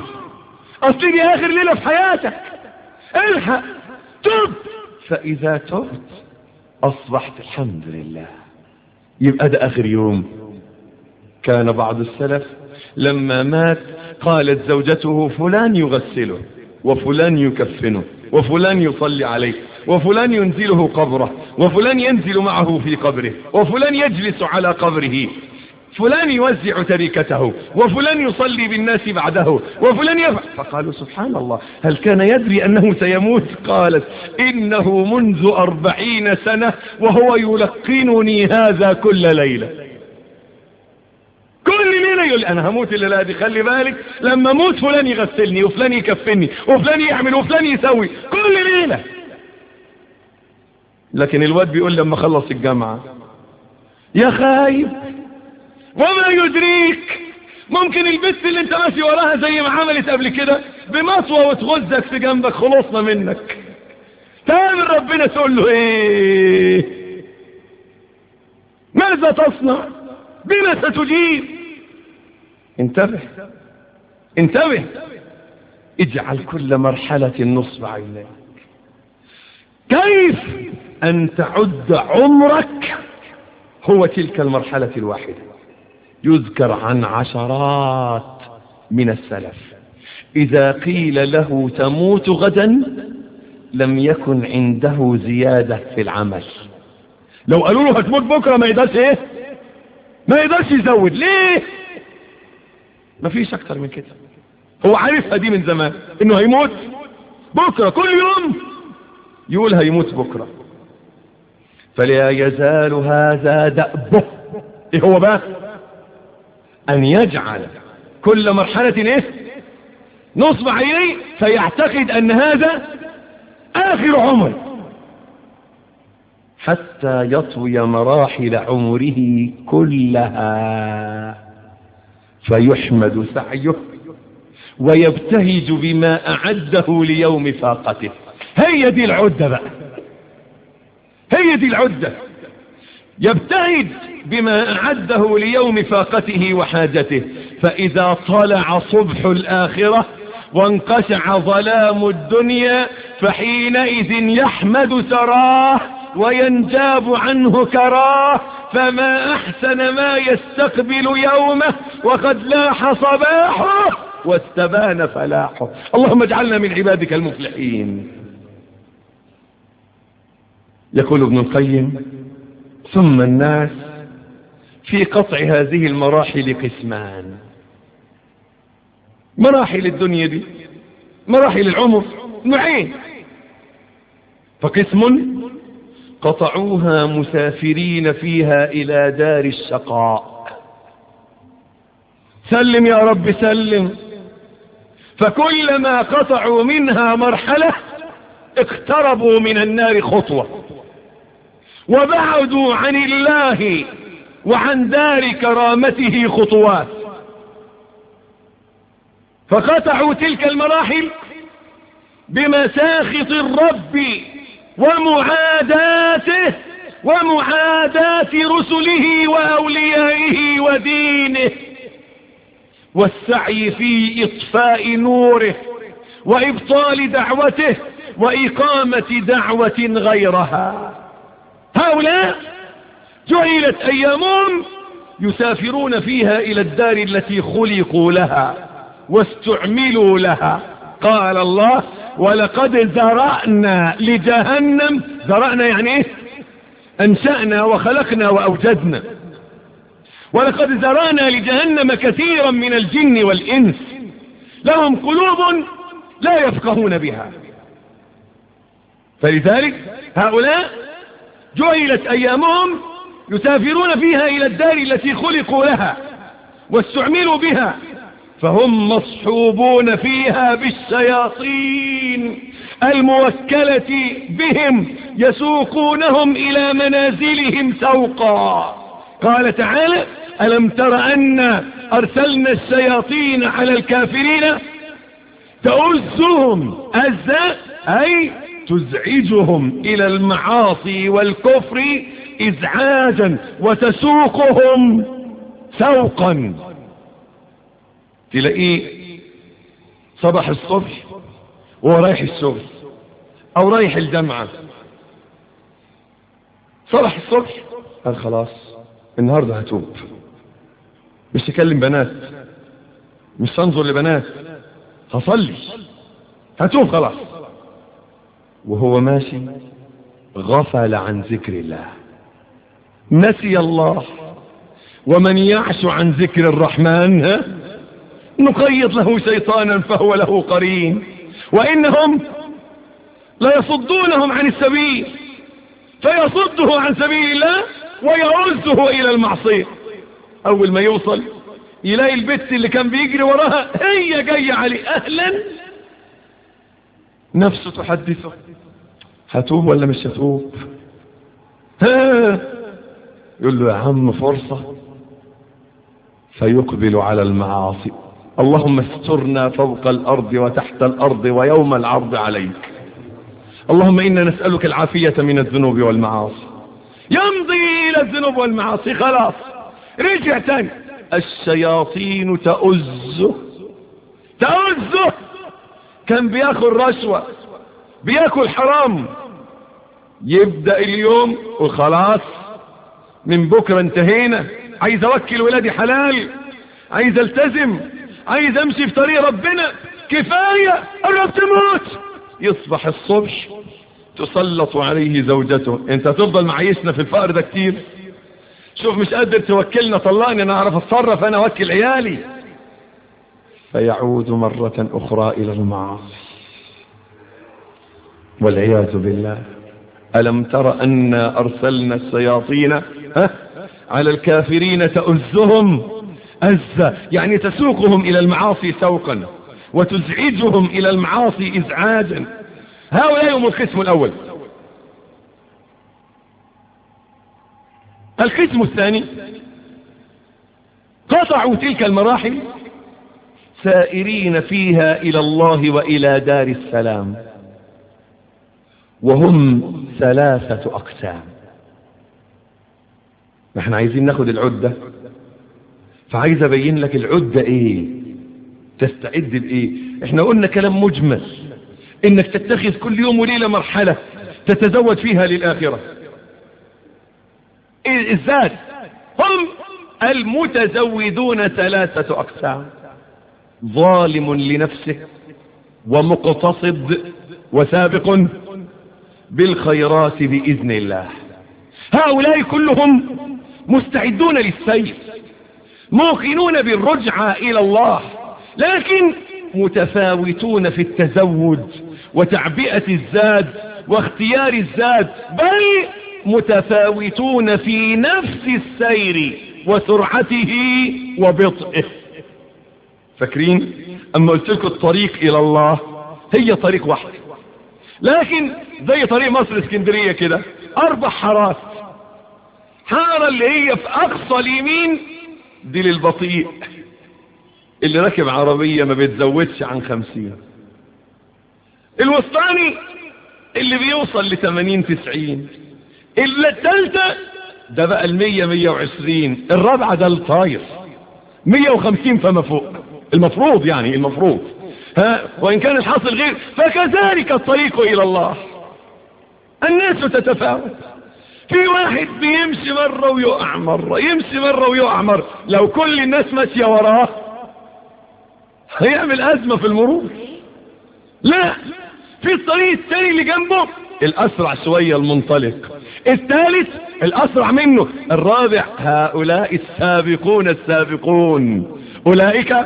أصل دي آخر ليلة في حياتك. ألحق. توب. فإذا تبت أصبحت الحمد لله. يبقى ده آخر يوم. كان بعض السلف لما مات قالت زوجته فلان يغسله وفلان يكفنه وفلان يصلي عليه وفلان ينزله قبره وفلان ينزل معه في قبره وفلان يجلس على قبره فلان يوزع تركته وفلان يصلي بالناس بعده وفلان يفعل فقالوا سبحان الله هل كان يدري أنه سيموت؟ قالت إنه منذ أربعين سنة وهو يلقنني هذا كل ليلة. كل ليلة يقول أنا هموت الليلة دي خلي بالك لما موت فلان يغسلني وفلان يكفني وفلان يعمل وفلان يسوي كل ليلة لكن الواد بيقول لما خلص الجامعة يا خايب وما يدريك ممكن البت اللي أنت ماشي وراها زي ما عملت قبل كده بمطوة وتغزك في جنبك خلصنا منك. تقابل ربنا تقول له إيه ماذا تصنع؟ بما ستجيب؟ انتبه. انتبه. اجعل كل مرحلة نصب عينيك. كيف أن تعد عمرك هو تلك المرحلة الواحدة؟ يذكر عن عشرات من السلف. إذا قيل له تموت غدا لم يكن عنده زيادة في العمل. لو قالوا له هتموت بكرة ما يقدرش إيه؟ ما يقدرش يزود. ليه؟ ما فيش أكتر من كده. هو عارفها دي من زمان إنه هيموت بكرة كل يوم يقول هيموت بكرة. فلا يزال هذا دأبه. إيه هو بقى؟ أن يجعل كل مرحلة إيه؟ نصب عينيه فيعتقد أن هذا آخر عمر. حتى يطوي مراحل عمره كلها. فيحمد سعيه ويبتهج بما أعده ليوم فاقته. هي دي العدة بقى. هي دي العدة. يبتهج بما أعده ليوم فاقته وحاجته. فإذا طلع صبح الآخرة وانقشع ظلام الدنيا فحينئذ يحمد سراه وينجاب عنه كراه فما أحسن ما يستقبل يومه وقد لاح صباحه واستبان فلاحه. اللهم اجعلنا من عبادك المفلحين. يقول ابن القيم ثم الناس في قطع هذه المراحل قسمان. مراحل الدنيا دي مراحل العمر نوعين فقسم قطعوها مسافرين فيها إلى دار الشقاء سلم يا رب سلم. فكلما قطعوا منها مرحلة اقتربوا من النار خطوة. وبعدوا عن الله وعن دار كرامته خطوات. فقطعوا تلك المراحل بمساخط الرب ومعاداته ومعاداة رسله وأوليائه ودينه. والسعي في إطفاء نوره وإبطال دعوته وإقامة دعوة غيرها. هؤلاء جعلت أيامهم يسافرون فيها إلى الدار التي خلقوا لها واستعملوا لها. قال الله ولقد ذرأنا لجهنم. ذرأنا يعني إيه؟ أنشأنا وخلقنا وأوجدنا. ولقد ذرأنا لجهنم كثيرا من الجن والإنس. لهم قلوب لا يفقهون بها. فلذلك هؤلاء جعلت أيامهم يسافرون فيها إلى الدار التي خلقوا لها واستعملوا بها. فهم مصحوبون فيها بالشياطين الموكلة بهم يسوقونهم إلى منازلهم سوقا. قال تعالى ألم تر أن أرسلنا الشياطين على الكافرين تؤزهم أزا أي تزعجهم إلى المعاصي والكفر إزعاجا وتسوقهم سوقا. تلاقيه صباح الصبح وهو رايح الشغل أو رايح الجامعة. صباح الصبح قال خلاص النهاردة هتوب مش تكلم بنات مش تنظر لبنات هصلي. هتوب خلاص. وهو ماشي غفل عن ذكر الله. نسي الله ومن يعش عن ذكر الرحمن ها؟ نقيض له شيطانا فهو له قرين. وإنهم ليصدونهم عن السبيل فيصده عن سبيل الله ويعزه إلى المعصية. أول ما يوصل يلاقي البت اللي كان بيجري وراها هي جاية عليه أهلا. نفسه تحدثه هتوب ولا مش هتوب؟ ها؟ يقول له يا عم فرصة فيقبل على المعاصي. اللهم استرنا فوق الأرض وتحت الأرض ويوم العرض عليك. اللهم إنا نسألك العافية من الذنوب والمعاصي. يمضي إلى الذنوب والمعاصي خلاص. رجع تاني. الشياطين تؤزه. تؤزه. كان بياكل رشوة بيأكل حرام. يبدأ اليوم وخلاص. من بكرة انتهينا. عايز أوكل ولادي حلال. عايز ألتزم. عايز امشي في طريق ربنا. كفاية قرب تموت. يصبح الصبح تسلط عليه زوجته. انت تفضل معيشنا في الفقر ده كتير. شوف مش قادر توكلنا طلقني أنا اعرف اتصرف أنا اوكل عيالي. فيعود مرة أخرى إلى المعاصي. والعياذ بالله. ألم تر أنا أرسلنا الشياطين؟ على الكافرين تؤزهم. أزة يعني تسوقهم إلى المعاصي سوقا وتزعجهم إلى المعاصي إزعاجا. هؤلاء هم القسم الأول. القسم الثاني قطعوا تلك المراحل سائرين فيها إلى الله وإلى دار السلام. وهم ثلاثة أقسام. إحنا عايزين ناخد العدة. فعايز أبين لك العدة إيه؟ تستعد بايه إحنا قلنا كلام مجمل. إنك تتخذ كل يوم وليلة مرحلة تتزود فيها للآخرة. الذات هم المتزودون ثلاثة أقسام. ظالم لنفسه ومقتصد وسابق بالخيرات بإذن الله. هؤلاء كلهم مستعدون للسير. موقنون بالرجعة إلى الله لكن متفاوتون في التزود وتعبئة الزاد واختيار الزاد بل متفاوتون في نفس السير وسرعته وبطئه. فاكرين؟ أما قلت لكم الطريق إلى الله هي طريق واحد. لكن زي طريق مصر اسكندرية كده أربع حارات. حارة اللي هي في أقصى اليمين دي للبطيء. اللي راكب عربية ما بتزودش عن خمسين. الوسطاني اللي بيوصل لثمانين تسعين. اللي التالتة ده بقى المية مية وعشرين. الرابعة ده الطاير. مية وخمسين فما فوق. المفروض يعني المفروض. ها؟ وإن كان الحاصل غير فكذلك الطريق إلى الله. الناس تتفاوت. في واحد بيمشي مرة ويقع مرة يمشي مرة ويقع مرة. لو كل الناس ماشية وراه هيعمل أزمة في المرور. لا في الطريق الثاني اللي جنبه الأسرع شوية المنطلق. الثالث الأسرع منه. الرابع هؤلاء السابقون السابقون. أولئك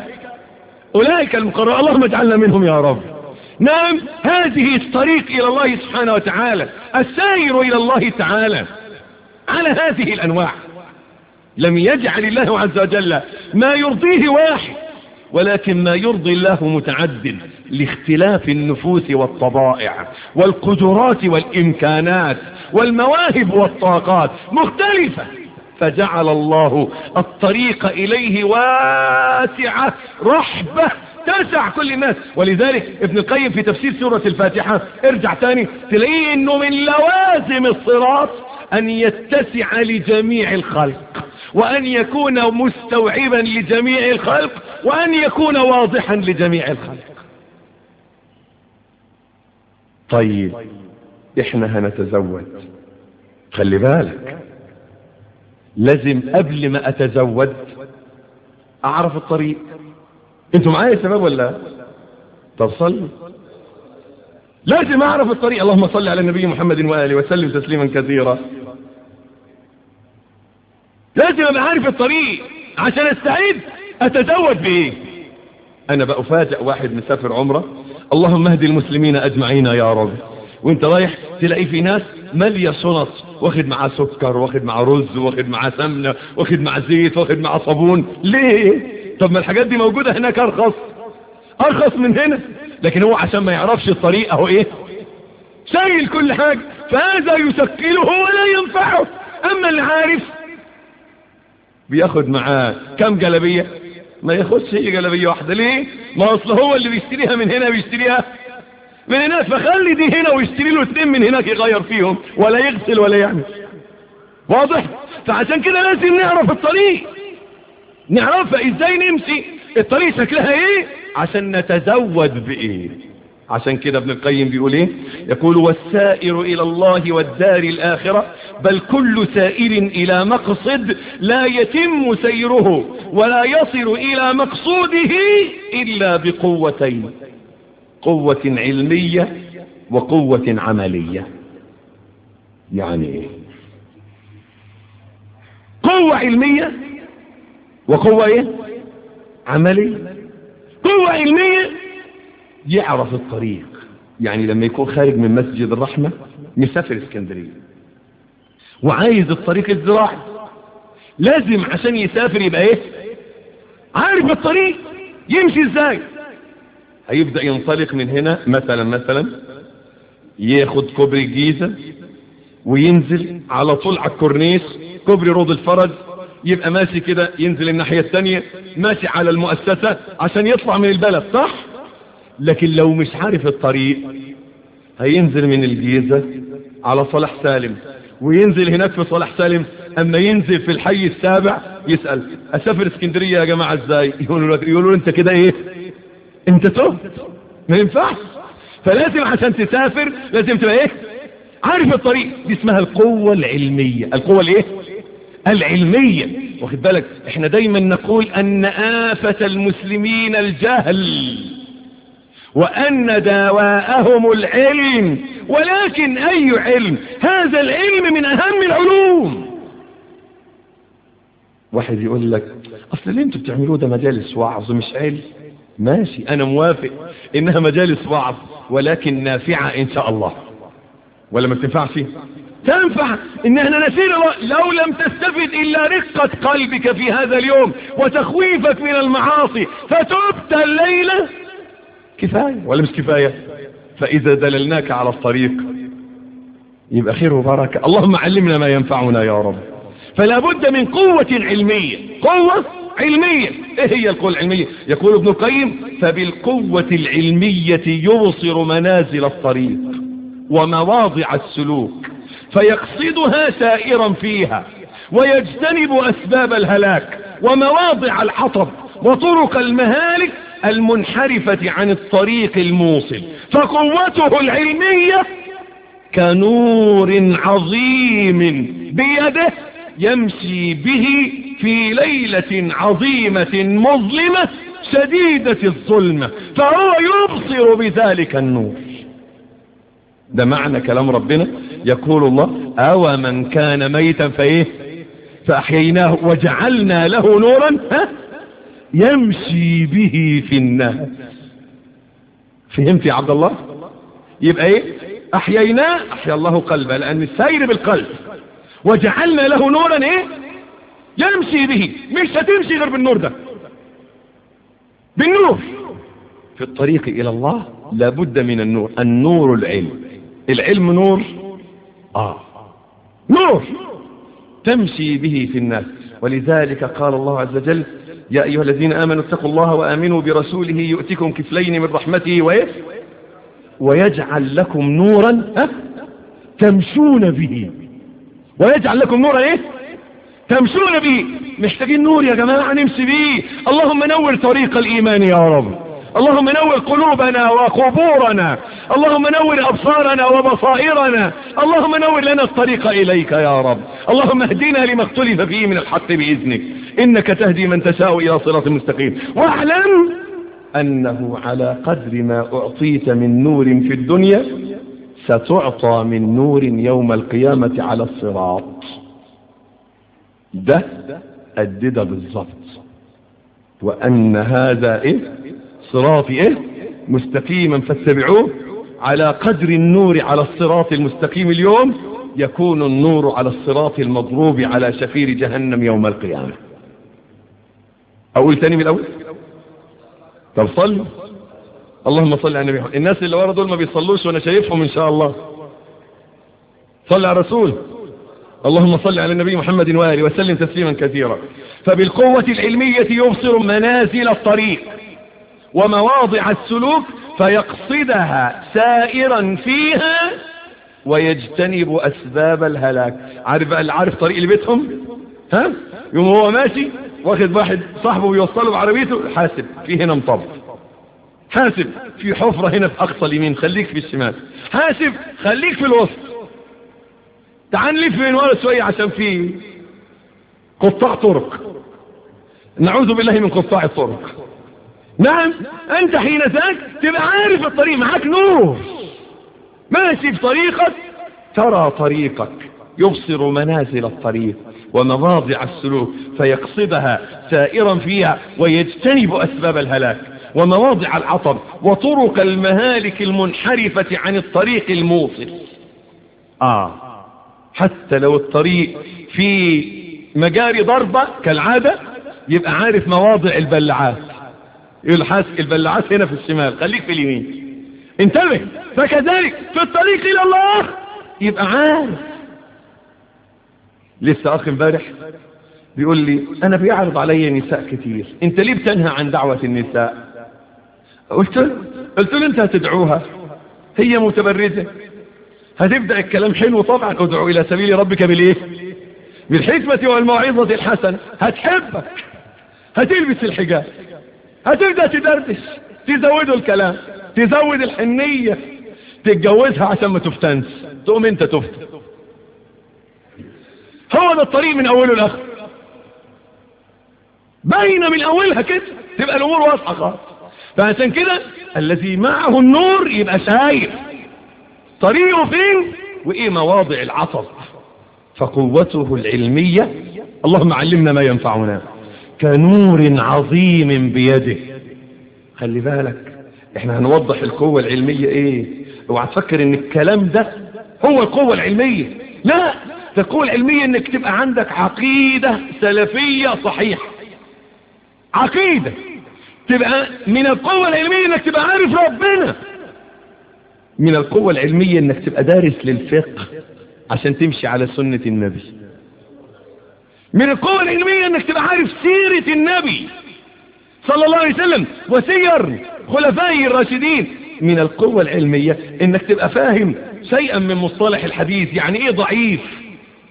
أولئك المقرر اللهم اجعلنا منهم يا رب. نعم هذه الطريق إلى الله سبحانه وتعالى السائر إلى الله تعالى على هذه الأنواع. لم يجعل الله عز وجل ما يرضيه واحد ولكن ما يرضي الله متعدد لاختلاف النفوس والطبائع والقدرات والإمكانات والمواهب والطاقات مختلفة. فجعل الله الطريق إليه واسعة رحبة تسع كل الناس. ولذلك ابن القيم في تفسير سورة الفاتحة ارجع تاني تلاقيه انه من لوازم الصراط أن يتسع لجميع الخلق وأن يكون مستوعبا لجميع الخلق وأن يكون واضحا لجميع الخلق. طيب إحنا هنتزود. خلي بالك. لازم قبل ما أتزود أعرف الطريق. أنتوا معايا يا شباب ولا؟ طب صلي. لازم أعرف الطريق. اللهم صل على النبي محمد وآله وسلم تسليما كثيرا. لازم أبقى عارف الطريق عشان أستعد أتزود بإيه. أنا بأفاجئ واحد مسافر عمرة. اللهم اهدي المسلمين أجمعين يا رب. وانت رايح تلاقي في ناس مالية شنط واخد معاه سكر واخد معاه رز واخد معاه سمنة واخد معاه زيت واخد معاه صابون. ليه؟ طب ما الحاجات دي موجودة هناك أرخص أرخص من هنا. لكن هو عشان ما يعرفش الطريق أهو إيه؟ شايل كل حاجة فهذا يثقله ولا ينفعه. أما اللي عارف بياخد معاه كم جلبية ما ياخدش هي جلبية واحدة. ليه؟ ما أصل هو اللي بيشتريها من هنا بيشتريها. من هناك فخلي دي هنا ويشتري له اتنين من هناك يغير فيهم ولا يغسل ولا يعمل. واضح؟ فعشان كده لازم نعرف الطريق. نعرفها إزاي نمشي الطريق شكلها إيه؟ عشان نتزود بإيه. عشان كده ابن القيم بيقول إيه؟ يقول والسائر إلى الله والدار الآخرة بل كل سائر إلى مقصد لا يتم سيره ولا يصل إلى مقصوده إلا بقوتين قوة علمية وقوة عملية. يعني إيه؟ قوة علمية وقوة إيه؟ عملية. قوة علمية. يعرف الطريق. يعني لما يكون خارج من مسجد الرحمة مسافر إسكندرية. وعايز الطريق الزراعي. لازم عشان يسافر يبقى إيه؟ عارف الطريق. يمشي إزاي؟ هيبدأ ينطلق من هنا مثلا مثلا ياخد كوبري الجيزة وينزل على طول على الكورنيش كوبري روض الفرج. يبقى ماشي كده ينزل الناحية الثانية ماشي على المؤسسة عشان يطلع من البلد صح؟ لكن لو مش عارف الطريق هينزل من الجيزة على صلاح سالم وينزل هناك في صلاح سالم أما ينزل في الحي السابع يسأل أسافر اسكندرية يا جماعة إزاي؟ [laughs] يقولوا له يقولوا أنت كده إيه؟ أنت تهت ما ينفعش. فلازم عشان تسافر لازم تبقى إيه؟ عارف الطريق دي اسمها القوة العلمية. القوة الإيه؟ العلمية. واخد بالك؟ إحنا دايما نقول أن آفة المسلمين الجهل وأن دواءهم العلم. ولكن أي علم؟ هذا العلم من أهم العلوم. واحد يقول لك أصل اللي أنتوا بتعملوه ده مجالس وعظ مش علم. ماشي أنا موافق إنها مجالس وعظ ولكن نافعة إن شاء الله. ولا ما بتنفعش تنفع إن إحنا نسير لو لم تستفد إلا رقة قلبك في هذا اليوم وتخويفك من المعاصي فتبت الليلة كفاية. ولا مش كفاية؟ فإذا دللناك على الطريق يبقى خير وبركة. اللهم علمنا ما ينفعنا يا رب. فلا بد من قوة علمية. قوة علمية. إيه هي القوة العلمية؟ يقول ابن القيم فبالقوة العلمية يبصر منازل الطريق ومواضع السلوك. فيقصدها سائرا فيها ويجتنب أسباب الهلاك ومواضع الحطب وطرق المهالك المنحرفة عن الطريق الموصل. فقوته العلمية كنور عظيم بيده يمشي به في ليلة عظيمة مظلمة شديدة الظلمة فهو يبصر بذلك النور. ده معنى كلام ربنا. يقول الله أو من كان ميتا فإيه؟ فأحييناه وجعلنا له نورا ها؟ يمشي به في الناس فهمت يا عبد الله؟ يبقى إيه؟ احييناه أحيا الله قلبه لأن السير بالقلب. وجعلنا له نورا إيه؟ يمشي به. مش هتمشي غير بالنور ده. بالنور. في الطريق إلى الله لابد من النور النور العلم. العلم نور. آه. نور. تمشي به في الناس. ولذلك قال الله عز وجل يا أيها الذين آمنوا اتقوا الله وآمنوا برسوله يؤتكم كفلين من رحمته ويجعل لكم نورا ها؟ تمشون به. ويجعل لكم نورا إيه؟ تمشون به. محتاجين نور يا جماعة نمشي به. اللهم نور طريق الإيمان يا رب. اللهم نور قلوبنا وقبورنا. اللهم نور أبصارنا وبصائرنا. اللهم نور لنا الطريق إليك يا رب. اللهم اهدنا لما اختلف فيه من الحق بإذنك. إنك تهدي من تشاء إلى صراط مستقيم. واعلم أنه على قدر ما أعطيت من نور في الدنيا ستعطى من نور يوم القيامة على الصراط. ده أدد بالضبط. وأن هذا إيه؟ صراطي إيه؟ مستقيما فاتبعوه. على قدر النور على الصراط المستقيم اليوم يكون النور على الصراط المضروب على شفير جهنم يوم القيامة. أقول تاني من الأول؟ طب صل. اللهم صل على النبي. الناس اللي ورا دول ما بيصلوش وأنا شايفهم إن شاء الله. صلى على الرسول. اللهم صل على النبي محمد وآله وسلم تسليما كثيرا. فبالقوة العلمية يبصر منازل الطريق. ومواضع السلوك فيقصدها سائرا فيها ويجتنب أسباب الهلاك. عارف عارف طريق لبيتهم ها؟ يوم هو ماشي واخد واحد صاحبه يوصله بعربيته حاسب في هنا مطب حاسب في حفرة هنا في أقصى اليمين خليك في الشمال. حاسب خليك في الوسط. تعال نلف من ورا شوية عشان في قطاع طرق. نعوذ بالله من قطاع الطرق. نعم أنت حين ذاك تبقى عارف الطريق معاك نور. ماشي في طريقك ترى طريقك. يبصر منازل الطريق ومواضع السلوك فيقصدها سائرا فيها ويجتنب أسباب الهلاك. ومواضع العطب وطرق المهالك المنحرفة عن الطريق الموصل. آه حتى لو الطريق في مجاري ضربة كالعادة يبقى عارف مواضع البلعات يقول البلعات هنا في الشمال خليك في اليمين. انتبه! فكذلك في الطريق إلى الله يبقى عارف. لسه أخ امبارح بيقول لي أنا بيعرض علي نساء كتير. أنت ليه بتنهى عن دعوة النساء؟ قلت له قلت له أنت هتدعوها؟ هي متبرزة هتبدأ الكلام حلو طبعا ادعو إلى سبيل ربك بالإيه؟ بالحكمة والموعظة الحسنة. هتحبك. هتلبس الحجاب. هتبدأ تدردش تزودوا الكلام تزود الحنية تتجوزها عشان ما تفتنش تقوم انت تفتن. هو ده الطريق من أوله لآخره. باينه من أولها كده تبقى الأمور واضحة خالص. فعشان كده الذي معه النور يبقى شايف. طريقه فين؟ وإيه مواضع العطب فقوته العلمية. اللهم علمنا ما ينفعنا. كنور عظيم بيده. خلي بالك إحنا هنوضح القوة العلمية إيه؟ أوعى تفكر إن الكلام ده هو القوة العلمية. لا ده القوة العلمية إنك تبقى عندك عقيدة سلفية صحيحة. عقيدة. تبقى من القوة العلمية إنك تبقى عارف ربنا. من القوة العلمية إنك تبقى دارس للفقه عشان تمشي على سنة النبي. من القوة العلمية إنك تبقى عارف سيرة النبي صلى الله عليه وسلم وسير خلفائه الراشدين. من القوة العلمية إنك تبقى فاهم شيئا من مصطلح الحديث يعني إيه ضعيف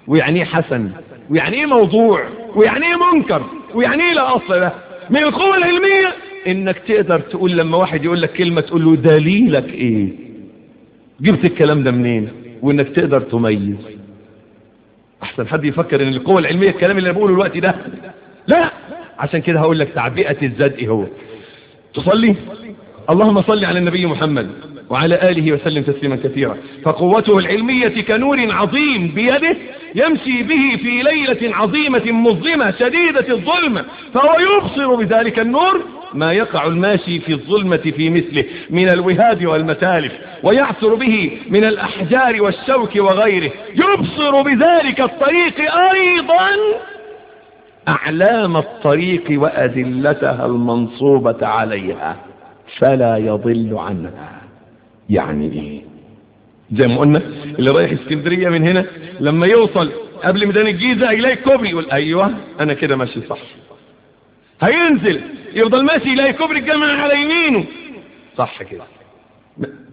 ويعني إيه حسن ويعني إيه موضوع ويعني إيه منكر ويعني إيه لا أصل له. من القوة العلمية إنك تقدر تقول لما واحد يقول لك كلمة تقول له دليلك إيه؟ جبت الكلام ده منين؟ وإنك تقدر تميز. أحسن حد يفكر إن القوة العلمية الكلام اللي أنا بقوله الوقت ده. لا! عشان كده هقول لك تعبئة الزاد إيه هو. تصلي؟ اللهم صل على النبي محمد. وعلى آله وسلم تسليما كثيرا. فقوته العلمية كنور عظيم بيده يمشي به في ليلة عظيمة مظلمة شديدة الظلمة فهو يبصر بذلك النور ما يقع الماشي في الظلمة في مثله من الوهاد والمتالف ويعثر به من الأحجار والشوك وغيره. يبصر بذلك الطريق أيضا أعلام الطريق وأدلتها المنصوبة عليها فلا يضل عنها. يعني إيه زي ما قلنا اللي رايح اسكندرية من هنا لما يوصل قبل ميدان الجيزة يلاقي كوبري يقول أيوه أنا كده ماشي صح. هينزل يفضل ماشي يلاقي كوبري الجامعة على يمينه. صح كده.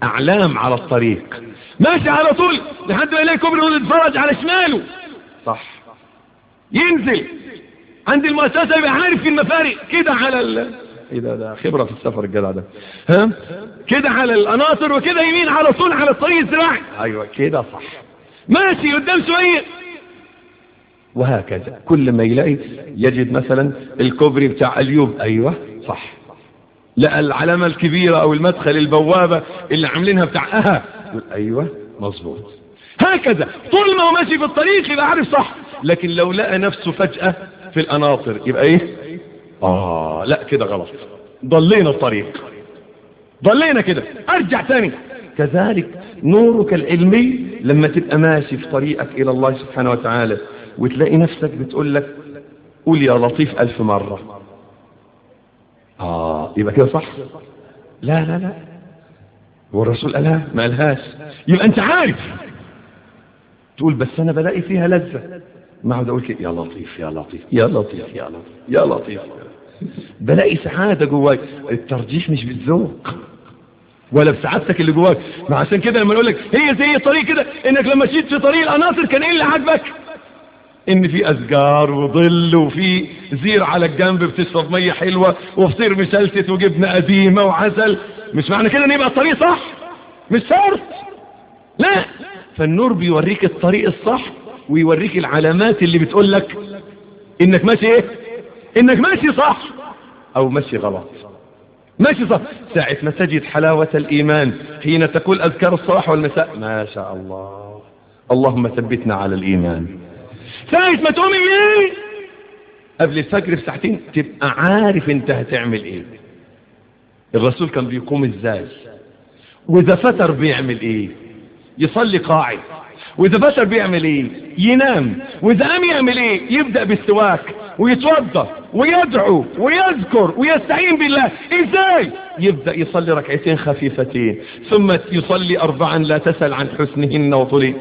أعلام على الطريق. ماشي على طول لحد ما يلاقي كوبري يقول يتفرج على شماله. صح. ينزل. عند المؤسسة يبقى عارف المفارق كده على ال... إيه ده ده خبرة في السفر الجدع ده. ها؟ كده على القناطر وكده يمين على طول على الطريق الزراعي أيوه كده صح. ماشي قدام شوية. وهكذا. كل ما يلاقي يجد مثلا الكوبري بتاع اليوب. أيوه صح. لقى العلامة الكبيرة أو المدخل البوابة اللي عاملينها بتاع أها. أيوه مظبوط. هكذا. طول ما هو ماشي في الطريق يبقى عارف صح. لكن لو لقى نفسه فجأة في القناطر يبقى إيه؟ آه لا كده غلط. ضلينا الطريق. ضلينا كده. أرجع تاني. كذلك نورك العلمي لما تبقى ماشي في طريقك إلى الله سبحانه وتعالى وتلاقي نفسك بتقول لك قول يا لطيف ألف مرة. آه يبقى كده صح؟ لا لا لا. والرسول قالها ما قالهاش. يبقى أنت عارف. تقول بس أنا بلاقي فيها لذة. ما اقعد كده يا لطيف يا لطيف يا لطيف يا لطيف يا لطيف. بلاقي سعادة جواي الترجيح مش بالذوق ولا بسعادتك اللي جواك. ما عشان كده لما أقول لك هي زي الطريق كده إنك لما مشيت في طريق القناصر كان إيه اللي عاجبك؟ إن في اشجار وظل وفي زير على الجنب بتشرب مية حلوة وفطير مشلتت وجبنة قديمة وعسل. مش معنى كده إن يبقى الطريق صح؟ مش شرط. لا. فالنور بيوريك الطريق الصح ويوريك العلامات اللي بتقول لك إنك ماشي إيه؟ إنك ماشي صح أو ماشي غلط. ماشي صح. ساعة ما تجد حلاوة الإيمان حين تقول أذكار الصباح والمساء ما شاء الله. اللهم ثبتنا على الإيمان. ساعة ما تقوم إيه؟ قبل الفجر بساعتين تبقى عارف أنت هتعمل إيه. الرسول كان بيقوم إزاي؟ وإذا فتر بيعمل إيه؟ يصلي قاعد. وإذا فتر بيعمل إيه؟ ينام. وإذا قام يعمل إيه؟ يبدأ بالسواك ويتوضأ ويدعو ويذكر ويستعين بالله. إزاي؟ يبدأ يصلي ركعتين خفيفتين ثم يصلي اربعا لا تسأل عن حسنهن وطولهن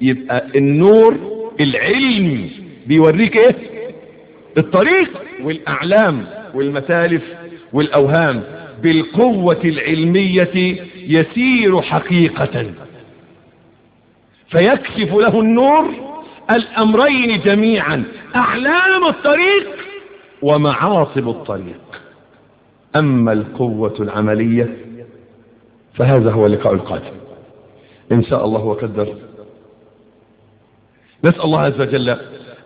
يبقى النور العلم بيوريك إيه؟ الطريق والأعلام والمثالف والأوهام. بالقوة العلمية يسير حقيقة. فيكشف له النور الأمرين جميعا أعلام الطريق ومعاصب الطريق. أما القوة العملية فهذا هو اللقاء القادم. إن شاء الله وقدر. نسأل الله عز وجل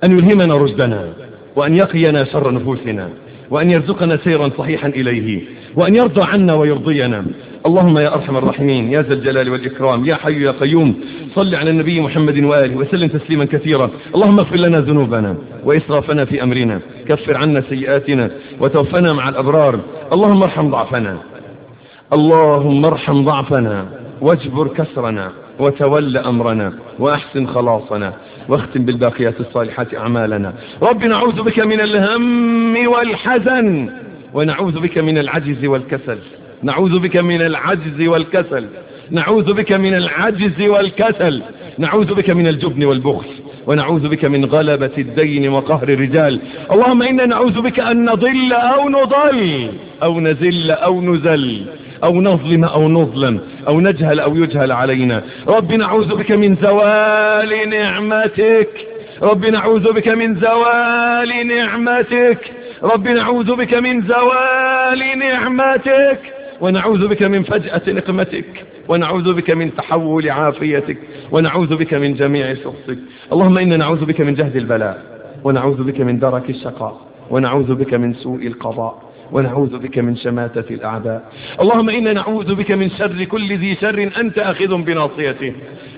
أن يلهمنا رشدنا وأن يقينا شر نفوسنا وأن يرزقنا سيرا صحيحا إليه وأن يرضى عنا ويرضينا. اللهم يا أرحم الراحمين يا ذا الجلال والإكرام يا حي يا قيوم صل على النبي محمد وآله وسلم تسليما كثيرا. اللهم اغفر لنا ذنوبنا وإسرافنا في أمرنا كفر عنا سيئاتنا وتوفنا مع الأبرار. اللهم ارحم ضعفنا اللهم ارحم ضعفنا واجبر كسرنا وتول أمرنا وأحسن خلاصنا واختم بالباقيات الصالحات أعمالنا. رب نعوذ بك من الهم والحزن ونعوذ بك من العجز والكسل. نعوذ بك من العجز والكسل. نعوذ بك من العجز والكسل. نعوذ بك من الجبن والبخل. ونعوذ بك من غلبة الدين وقهر الرجال. اللهم إنا نعوذ بك أن نضل أو نضل. أو نزل أو نزل. أو نظلم أو نظلم. أو نجهل أو يجهل علينا. رب نعوذ بك من زوال نعمتك. رب نعوذ بك من زوال نعمتك. رب نعوذ بك من زوال نعمتك. ونعوذ بك من فجأة نقمتك ونعوذ بك من تحول عافيتك ونعوذ بك من جميع سخطك. اللهم إنا نعوذ بك من جهد البلاء ونعوذ بك من درك الشقاء ونعوذ بك من سوء القضاء ونعوذ بك من شماتة الأعداء. اللهم إنا نعوذ بك من شر كل ذي شر أنت أخذ بناصيته.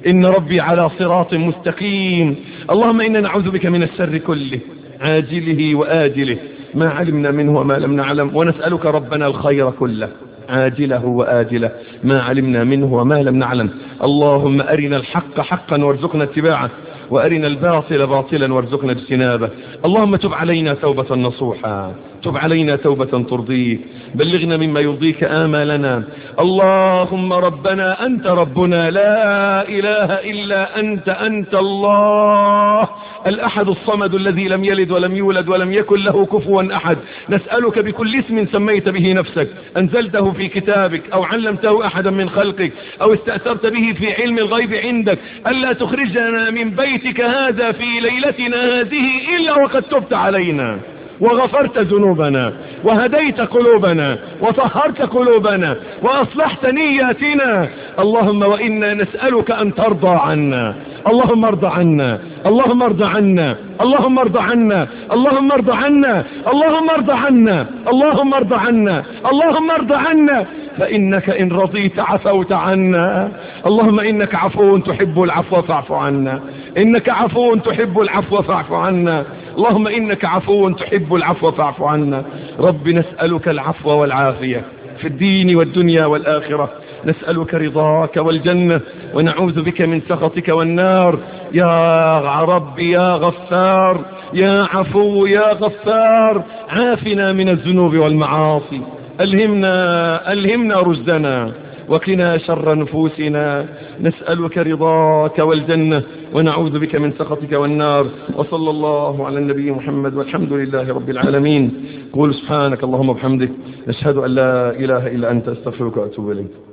إن ربي على صراط مستقيم. اللهم إنا نعوذ بك من الشر كله عاجله وآجله. ما علمنا منه وما لم نعلم ونسألك ربنا الخير كله. عاجله وآجله ما علمنا منه وما لم نعلم. اللهم أرنا الحق حقا وارزقنا اتباعه وأرنا الباطل باطلا وارزقنا اجتنابه. اللهم تب علينا توبة نصوحا. تب علينا توبة ترضيك بلغنا مما يرضيك آمالنا. اللهم ربنا أنت ربنا. لا إله إلا أنت أنت الله. الأحد الصمد الذي لم يلد ولم يولد ولم يكن له كفوا أحد. نسألك بكل اسم سميت به نفسك. أنزلته في كتابك أو علمته أحدا من خلقك أو استأثرت به في علم الغيب عندك. ألا تخرجنا من بيتك هذا في ليلتنا هذه إلا وقد تبت علينا. وغفرت ذنوبنا وهديت قلوبنا وطهرت قلوبنا وأصلحت نياتنا. اللهم وإنا نسألك أن ترضى عنا. اللهم ارضى عنا. اللهم ارضى عنا. اللهم ارضى عنا. اللهم ارضى عنا. اللهم ارضى عنا. اللهم ارضى عنا. اللهم ارضى عنا. فإنك إن رضيت عفوت عنا. اللهم إنك عفو تحب العفو فاعف عنا. إنك عفو تحب العفو فاعف عنا. اللهم إنك عفو تحب العفو فاعف عنا. رب نسألك العفو والعافية في الدين والدنيا والآخرة. نسألك رضاك والجنة ونعوذ بك من سخطك والنار. يا رب يا غفار يا عفو يا غفار عافنا من الذنوب والمعاصي. ألهمنا ألهمنا رشدنا. وقنا شر نفوسنا. نسألك رضاك والجنة ونعوذ بك من سخطك والنار. وصلى الله على النبي محمد والحمد لله رب العالمين. قول سبحانك اللهم وبحمدك نشهد أن لا إله إلا أنت أستغفرك وأتوب إليك.